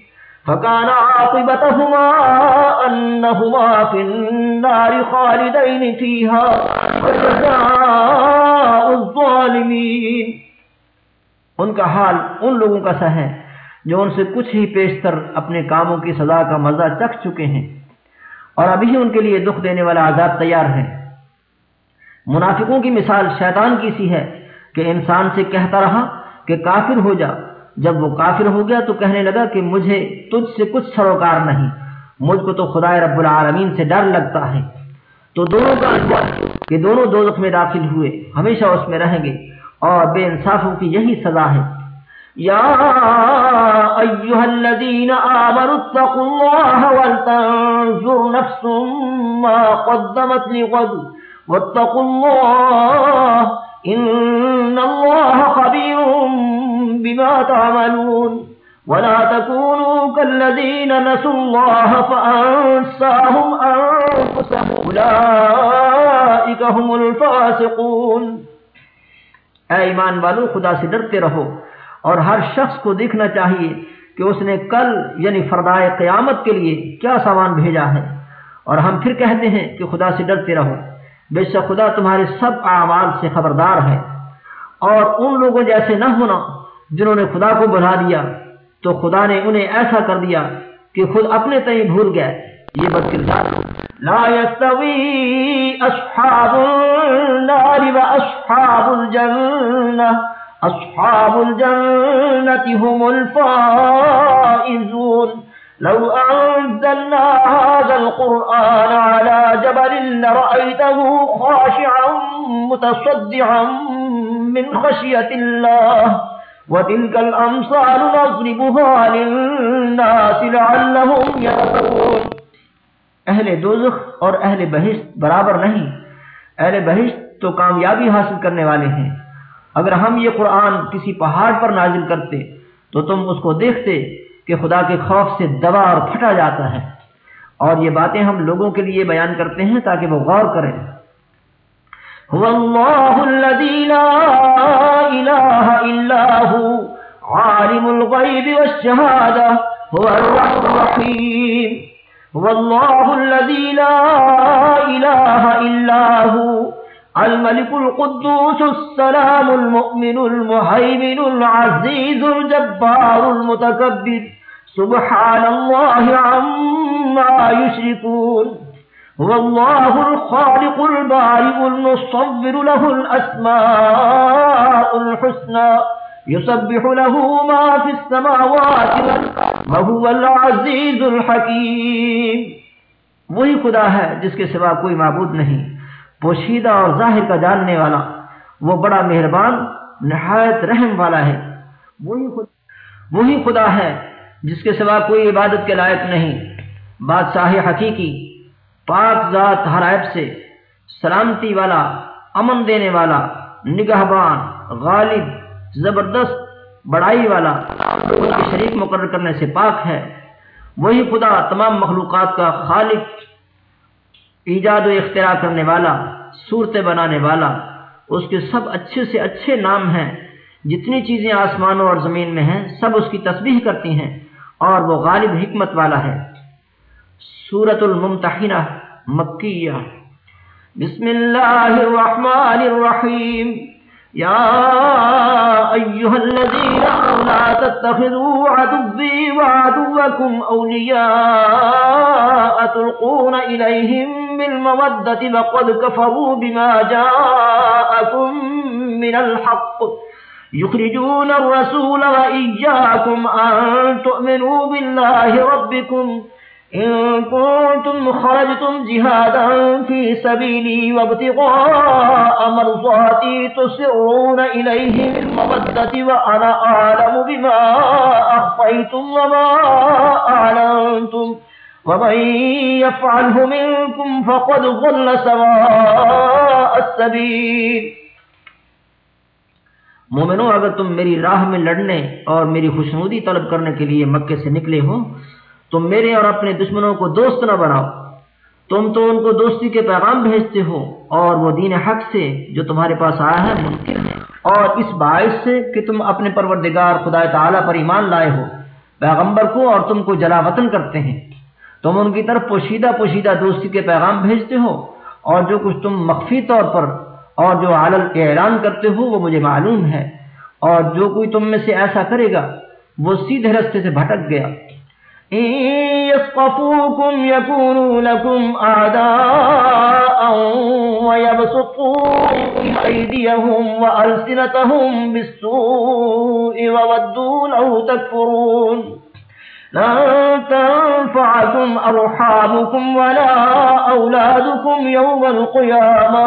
فكان عاقبتهما أنهما في النار خالدين فيها، وجزاء الظالمين. ان کا حال ان لوگوں کا سا ہے جو ان سے کچھ ہی پیشتر اپنے کاموں کی سزا کا مزہ چکھ چکے ہیں۔ اور ابھی ان کے لیے دکھ دینے والا عذاب تیار ہے۔ منافقوں کی مثال شیطان کی سی ہے کہ انسان سے کہتا رہا کہ کافر ہو جا۔ جب وہ کافر ہو گیا تو کہنے لگا کہ مجھے تجھ سے کچھ سروکار نہیں، مجھ کو تو خدا رب العالمین سے ڈر لگتا ہے۔ تو دونوں کا کہ دونوں دو میں داخل ہوئے، ہمیشہ اس میں رہیں گے اور بے انصافوں کی یہی سزا ہے۔ یا ایوہ الذین آمنوا اتقوا اللہ والتنظر نفس ما قدمت لغد واتقوا اللہ ان اللہ خبیر بما تعملون ولا تكونوا كالذين نسوا الله فأنساهم أنفسهم أولئك هم الفاسقون اے ایمان والو، خدا سے ڈرتے رہو۔ اور ہر شخص کو دیکھنا چاہیے کہ اس نے کل یعنی فردائے قیامت کے لیے کیا سامان بھیجا ہے۔ اور ہم پھر کہتے ہیں کہ خدا سے ڈرتے رہو۔ بے شک خدا تمہارے سب اعمال سے خبردار ہے۔ اور ان لوگوں جیسے نہ ہونا جنہوں نے خدا کو بلا دیا، تو خدا نے انہیں ایسا کر دیا کہ خود اپنے تئیں بھول گئے۔ یہ بد کردار لا يستوي أصحاب النار وأصحاب الجنة أصحاب الجنة هم الفائزون. لو أنزلنا هذا القرآن على جبل لرأيته خاشعا متصدعا من خشية الله. وتلك الأمصال نضربها للناس لعلهم يتفرون اہل دوزخ اور اہل بہشت برابر نہیں. اہل بہشت تو کامیابی حاصل کرنے والے ہیں. اگر ہم یہ قرآن کسی پہاڑ پر نازل کرتے تو تم اس کو دیکھتے کہ خدا کے خوف سے دبا اور پھٹا جاتا ہے۔ اور یہ باتیں ہم لوگوں کے لیے بیان کرتے ہیں تاکہ وہ غور کریں۔ واللہ الذی لا الہ الا ہو عالم الغیب والشہادہ، هو الرحیم۔ واللہ الذی لا الہ الا ہو الملك القدوس السلام المؤمن المهيمن العزيز الجبار المتكبر. سبحان الله عما يشركون. هو الله الخالق البارئ المصور له الأسماء الحسنى. يسبح له ما في السماوات وهو العزيز الحكيم. وہی خدا ہے جس کے سوا کوئی معبود نہیں. پوشیدہ اور ظاہر کا جاننے والا وہ بڑا مہربان نہایت رحم والا ہے۔ وہی خدا, وہی خدا ہے جس کے سوا کوئی عبادت کے لائق نہیں۔ بادشاہ حقیقی پاک ذات ہر عیب سے سلامتی والا امن دینے والا نگہبان غالب زبردست بڑائی والا شریک مقرر کرنے سے پاک ہے۔ وہی خدا تمام مخلوقات کا خالق ایجاد و اختراع کرنے والا صورتیں بنانے والا، اس کے سب اچھے سے اچھے نام ہیں، جتنی چیزیں آسمانوں اور زمین میں ہیں، سب اس کی تسبیح کرتی ہیں، اور وہ غالب حکمت والا ہے۔ سورت الممتحنہ، مکیہ۔ بسم اللہ الرحمن الرحیم۔ یا ایوہ الذین لا تتخذوا عدوی وعدوکم اولیاء، تلقون الیہم بالمودة وقد كفروا بما جاءكم من الحق. يخرجون الرسول وإياكم أن تؤمنوا بالله ربكم. إن كنتم خرجتم جهادا في سبيلي وابتغاء مرضاتي تسرون إليه بالمودة وأنا أعلم بما أخفيتم وما أعلنتم. ومن يفعله منكم فقد ضل سواء السبيل مومنو اگر تم میری راہ میں لڑنے اور میری خوشنودی طلب کرنے کے لیے مکے سے نکلے ہو تم میرے اور اپنے دشمنوں کو دوست نہ بناؤ۔ تم تو ان کو دوستی کے پیغام بھیجتے ہو اور وہ دین حق سے جو تمہارے پاس آیا ہے ممکن ہے۔ اور اس باعث سے کہ تم اپنے پروردگار خدا تعالیٰ پر ایمان لائے ہو، پیغمبر کو اور تم کو جلا وطن کرتے ہیں۔ تم ان کی طرف پوشیدہ پوشیدہ دوستی کے پیغام بھیجتے ہو اور جو کچھ تم مخفی طور پر اور جو عالل کے اعلان کرتے ہو وہ مجھے معلوم ہے اور جو کوئی تم میں سے ایسا کرے گا وہ سیدھے رستے سے بھٹک گیا۔ يثقفوكم يكونوا لكم أعداء ويبسطوا أيديهم وألسنتهم بالسوء وودوا لو تكفرون لن تنفعكم أرحامكم ولا أولادكم يوم القيامة.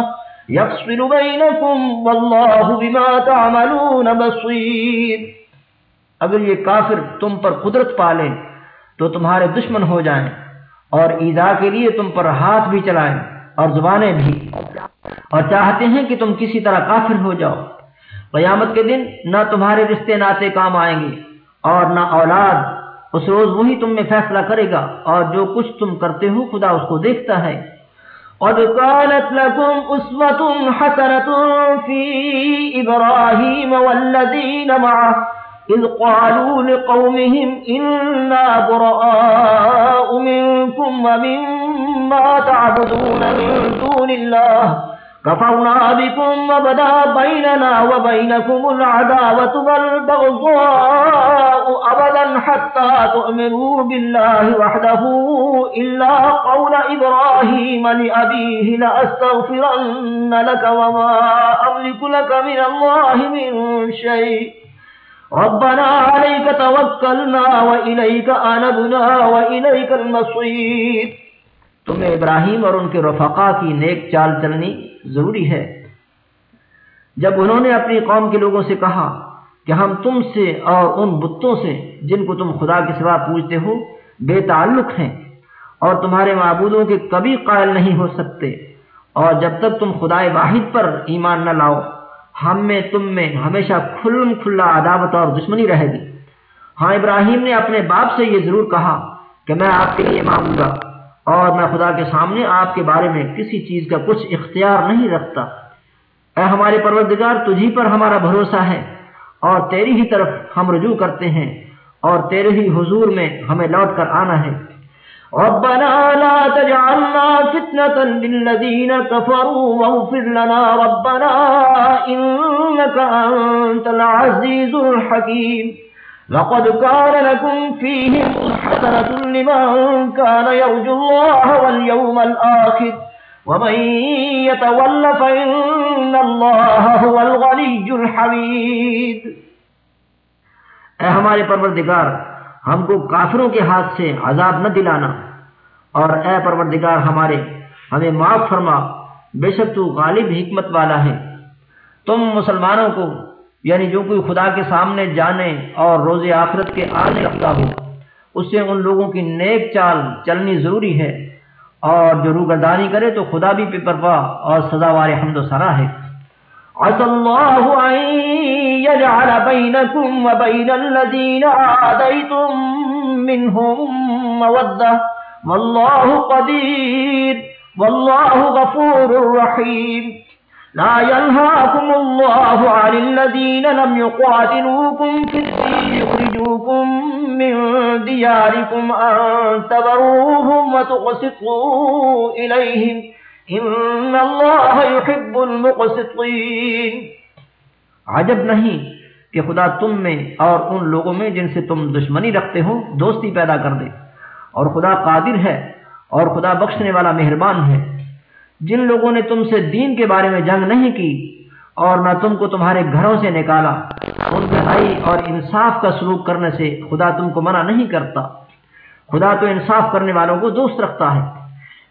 يفصل بينكم والله بما تعملون بصير. اگر یہ کافر تم پر قدرت پالیں تو تمہارے دشمن ہو جائیں اور ایزا کے لیے تم پر ہاتھ بھی چلائیں اور زبانیں بھی. اور چاہتے ہیں کہ تم کسی طرح کافر ہو جاؤ. قیامت کے دن نہ تمہارے رشتے ناطے کام آئیں گے اور نہ اولاد اس روز وہی تم میں فیصلہ کرے گا اور جو کچھ تم کرتے ہو خدا اس کو دیکھتا ہے۔ قد كانت لكم أسوة حسنة في إبراهيم والذين معه، إذ قالوا لقومهم إنا براء منكم ومما تعبدون من دون الله كفرنا بكم وبدا بيننا وبينكم العداوة والبغضاء أبدا حتى تؤمنوا بالله وحده إلا قول إبراهيم لأبيه لأستغفرن لك وما أملك لك من الله من شيء. ربنا عليك توكلنا وإليك أنبنا وإليك المصير. تمہیں ابراہیم اور ان کے رفقا کی نیک چال چلنی ضروری ہے۔ جب انہوں نے اپنی قوم کے لوگوں سے کہا کہ ہم تم سے اور ان بتوں سے جن کو تم خدا کے سوا پوچھتے ہو، بے تعلق ہیں اور تمہارے معبودوں کے کبھی قائل نہیں ہو سکتے، اور جب تک تم خدا واحد پر ایمان نہ لاؤ، ہم میں تم میں ہمیشہ کھلم کھلا عداوت اور دشمنی رہے گی۔ ہاں ابراہیم نے اپنے باپ سے یہ ضرور کہا کہ میں آپ کے لیے مانگوں گا۔ اور میں خدا کے سامنے آپ کے بارے میں کسی چیز کا کچھ اختیار نہیں رکھتا۔ اے ہمارے پروردگار، تجھی پر ہمارا بھروسہ ہے اور تیری ہی طرف ہم رجوع کرتے ہیں اور تیرے ہی حضور میں ہمیں لوٹ کر آنا ہے۔ ربنا لا تجعلنا فتنة للذين كفروا واغفر لنا ربنا إنك أنت العزيز الحكيم لقد كان لكم فيهم حسنة لمن كان يرجو الله واليوم الآخر. ومن يتول فإن الله هو الغني الحميد. اے ہمارے پروردگار، ہم کو کافروں کے ہاتھ سے عذاب نہ دلانا. اور اے پروردگار ہمارے، ہمیں معاف فرما، بے شک تو غالب حکمت والا ہے. تم مسلمانوں کو یعنی جو کوئی خدا کے سامنے جانے اور روز آخرت کے آنے رکھتا ہو، اس سے ان لوگوں کی نیک چال چلنی ضروری ہے۔ اور جو روگردانی کرے تو خدا بھی پہ پروا اور سزاوار حمد و سرا ہے۔ عسى الله أن يجعل بينكم وبين الذين عاديتم منهم مودة۔ والله قدير، والله غفور رحيم۔ لا ينهاكم الله عن الذين لم يقاتلوكم في الدين يخرجوكم من دياركم أن تبروهم وتقسطوا إليهم إن الله يحب المقسطين۔ عجب نہیں کہ خدا تم میں اور ان لوگوں میں جن سے تم دشمنی رکھتے ہو، دوستی پیدا کر دے۔ اور خدا قادر ہے اور خدا بخشنے والا مہربان ہے۔ جن لوگوں نے تم سے دین کے بارے میں جنگ نہیں کی اور نہ تم کو تمہارے گھروں سے نکالا، ان بھائی اور انصاف کا سلوک کرنے سے خدا تم کو منع نہیں کرتا۔ خدا تو انصاف کرنے والوں کو دوست رکھتا ہے۔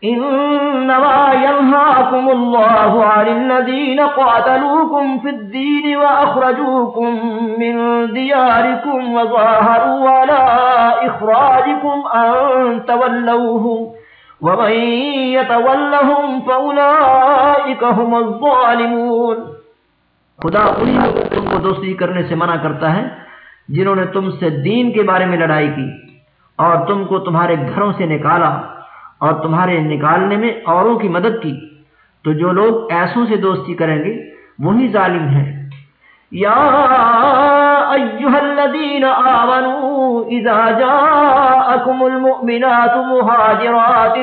إنما ينهاكم الله عن الذين قاتلوكم في الدين وأخرجوكم من دياركم وظاهروا على إخراجكم أن تولوهم ومن يتولهم فأولئك هم الظالمون خدا انہی تم کو دوستی کرنے سے منع کرتا ہے جنہوں نے تم سے دین کے بارے میں لڑائی کی اور تم کو تمہارے گھروں سے نکالا اور تمہارے نکالنے میں اوروں کی مدد کی تو جو لوگ ایسوں سے دوستی کریں گے وہی ظالم ہیں۔ یا ایوہا الذین آمنوا اذا جاءکم المؤمنات مہاجرات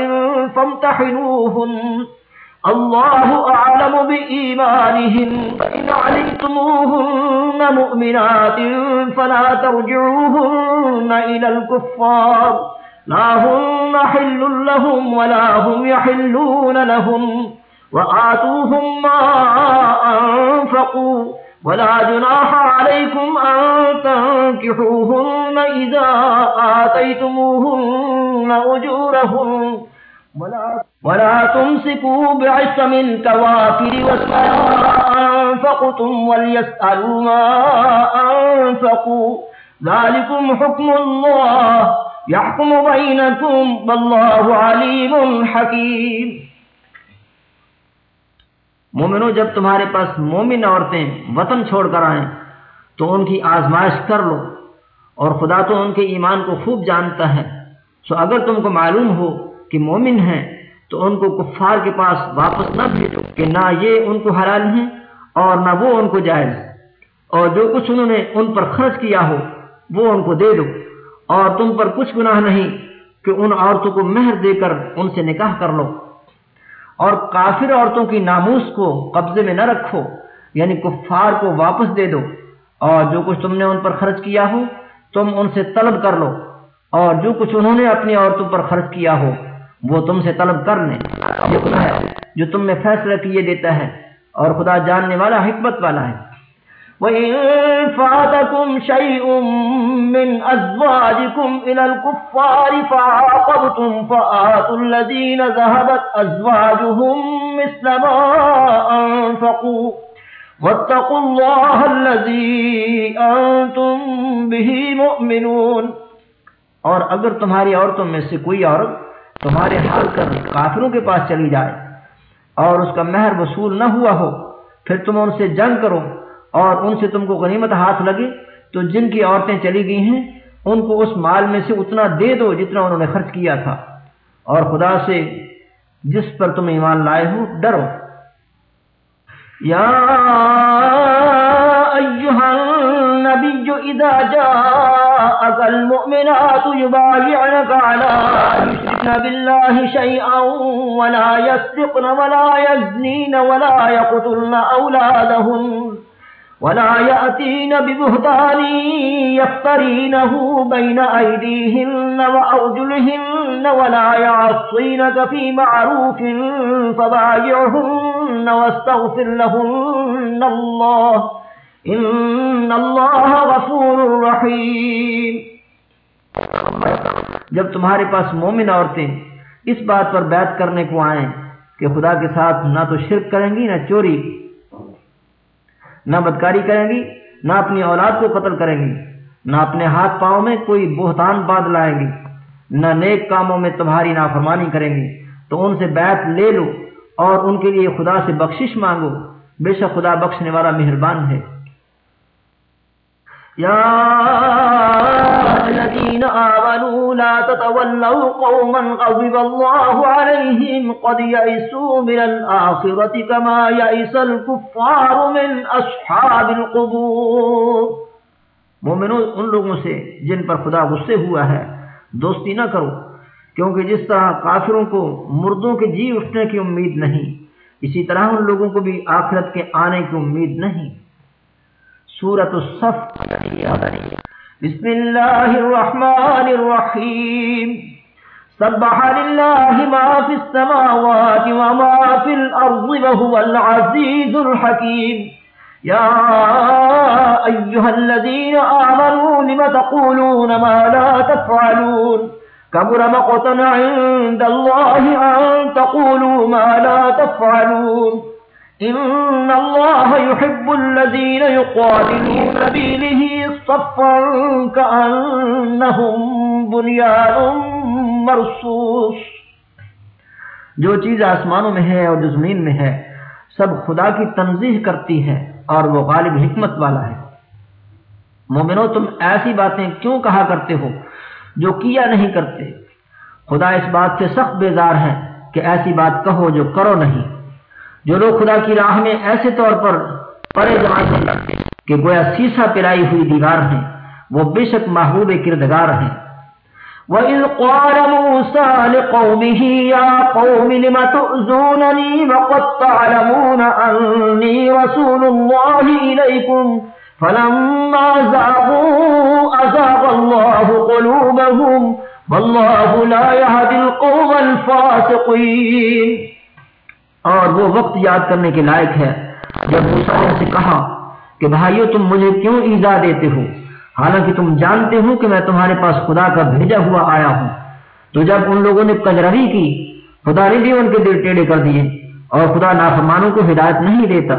فامتحنوہن الله أعلم بإيمانهم فإن علمتموهن مؤمنات فلا ترجعوهن إلى الكفار. لا هم حل لهم ولا هم يحلون لهم. وآتوهم ما أنفقوا. ولا جناح عليكم أن تنكحوهن إذا آتيتموهن أجورهم ولا ولا تمسكوا بعصم الكوافر واسمعوا أنفقتم وليسألوا ما أنفقوا. ذلكم حكم الله، يحكم بينكم، والله عليم حكيم. مومنو جب تمہارے پاس مومن عورتیں وطن چھوڑ کر آئیں، تو ان کی آزمائش کر لو اور خدا تو ان کے ایمان کو خوب جانتا ہے۔ سو اگر تم کو معلوم ہو کہ مومن ہیں، تو ان کو کفار کے پاس واپس نہ بھیجو کہ نہ یہ ان کو حلال ہیں اور نہ وہ ان کو جائز۔ اور جو کچھ انہوں نے ان پر خرچ کیا ہو، وہ ان کو دے دو۔ اور تم پر کچھ گناہ نہیں کہ ان عورتوں کو مہر دے کر ان سے نکاح کر لو۔ اور کافر عورتوں کی ناموس کو قبضے میں نہ رکھو یعنی کفار کو واپس دے دو۔ اور جو کچھ تم نے ان پر خرچ کیا ہو، تم ان سے طلب کر لو۔ اور جو کچھ انہوں نے اپنی عورتوں پر خرچ کیا ہو، وہ تم سے طلب کر لیں۔ یہ ہے جو تم میں فیصلہ کیے دیتا ہے اور خدا جاننے والا حکمت والا ہے۔ وَإِن فَاتَكُمْ شَيْءٌ مِّنْ أَزْوَاجِكُمْ إِلَى الْكُفَّارِ فَعَاقَبْتُمْ فَآتُوا الَّذِينَ ذَهَبَتْ أَزْوَاجُهُمْ مِثْلَ مَا أَنفَقُوا وَاتَّقُوا اللَّهَ الَّذِي بِهِ مُؤْمِنُونَ۔ اور اگر تمہاری عورتوں میں سے کوئی عورت تمہارے حال کر کافروں کے پاس چلی جائے اور اس کا مہر وصول نہ ہوا ہو، پھر تم ان سے جنگ کرو۔ اور ان سے تم کو غنیمت ہاتھ لگے تو جن کی عورتیں چلی گئی ہیں، ان کو اس مال میں سے اتنا دے دو جتنا انہوں نے خرچ کیا تھا۔ اور خدا سے جس پر تم ایمان لائے ہو، ڈرو۔ یا ایوہا النبی، اذا جاءك المؤمنات يبايعنك على يشركن بالله شيئا ولا يسرقن ولا يزنين ولا يقتلن أولادهن ولا يأتين ببهتان يفترينه بين أيديهن وأرجلهن ولا يعصينك في معروف فبايعهن واستغفر لهن الله. ان اللہ غفور رحیم جب تمہارے پاس مومن عورتیں اس بات پر بیعت کرنے کو آئیں کہ خدا کے ساتھ نہ تو شرک کریں گی، نہ چوری نہ بدکاری کریں گی، نہ اپنی اولاد کو قتل کریں گی، نہ اپنے ہاتھ پاؤں میں کوئی بہتان باد لائیں گی، نہ نیک کاموں میں تمہاری نافرمانی کریں گی۔ تو ان سے بیعت لے لو اور ان کے لیے خدا سے بخشش مانگو۔ بے شک خدا بخشنے والا مہربان ہے۔ يا الذين آمنوا لا تتولوا قوما غضب الله عليهم قد يئسوا من الآخرة كما يئس الكفار من أصحاب القبور مومنوں ان لوگوں سے جن پر خدا غصے ہوا ہے، دوستی نہ کرو، کیونکہ جس طرح کافروں کو مردوں کے جی اٹھنے کی امید نہیں، اسی طرح ان لوگوں کو بھی آخرت کے آنے کی امید نہیں۔ سورة الصف. بسم الله الرحمن الرحيم. سبح لله ما في السماوات وما في الأرض وهو العزيز الحكيم. يا أيها الذين آمنوا لم تقولون ما لا تفعلون؟ كبر مقتن عند الله أن تقولوا ما لا تفعلون. ان اللہ يحب الذين يقاتلون بينه صفا كأنهم بنيان مرصوص۔ جو چیز آسمانوں میں ہے اور جو زمین میں ہے، سب خدا کی تنظیح کرتی ہے اور وہ غالب حکمت والا ہے۔ مومنو، تم ایسی باتیں کیوں کہا کرتے ہو جو کیا نہیں کرتے؟ خدا اس بات سے سخت بیزار ہے کہ ایسی بات کہو جو کرو نہیں۔ جو لوگ خدا کی راہ میں ایسے طور پر پڑے جمع کہ گویا سیسا پلائی ہوئی دیوار ہیں، وہ بے شک محبوب کردگار ہیں۔ وَإِذْ قَالَ مُوسَى لِقَوْمِهِ يَا قَوْمِ لِمَ تُؤْذُونَنِي وَقَدْ تَعْلَمُونَ أَنِّي رَسُولُ اللَّهِ إِلَيْكُمْ فَلَمَّا زَاغُوا أَزَاغَ اللَّهُ قُلُوبَهُمْ وَاللَّهُ لَا يَهْدِي الْقَوْمَ الْفَاسِقِينَ اور وہ وقت یاد کرنے کے لائق ہے۔ جب موسا نے سے کہا کہ بھائیو، تم مجھے کیوں ایزا دیتے ہو؟ حالانکہ تم جانتے ہو کہ میں تمہارے پاس خدا کا بھیجا ہوا آیا ہوں۔ تو جب ان لوگوں نے کجروی کی، خدا نے بھی ان کے دل ٹیڑے کر دیے اور خدا نافرمانوں کو ہدایت نہیں دیتا۔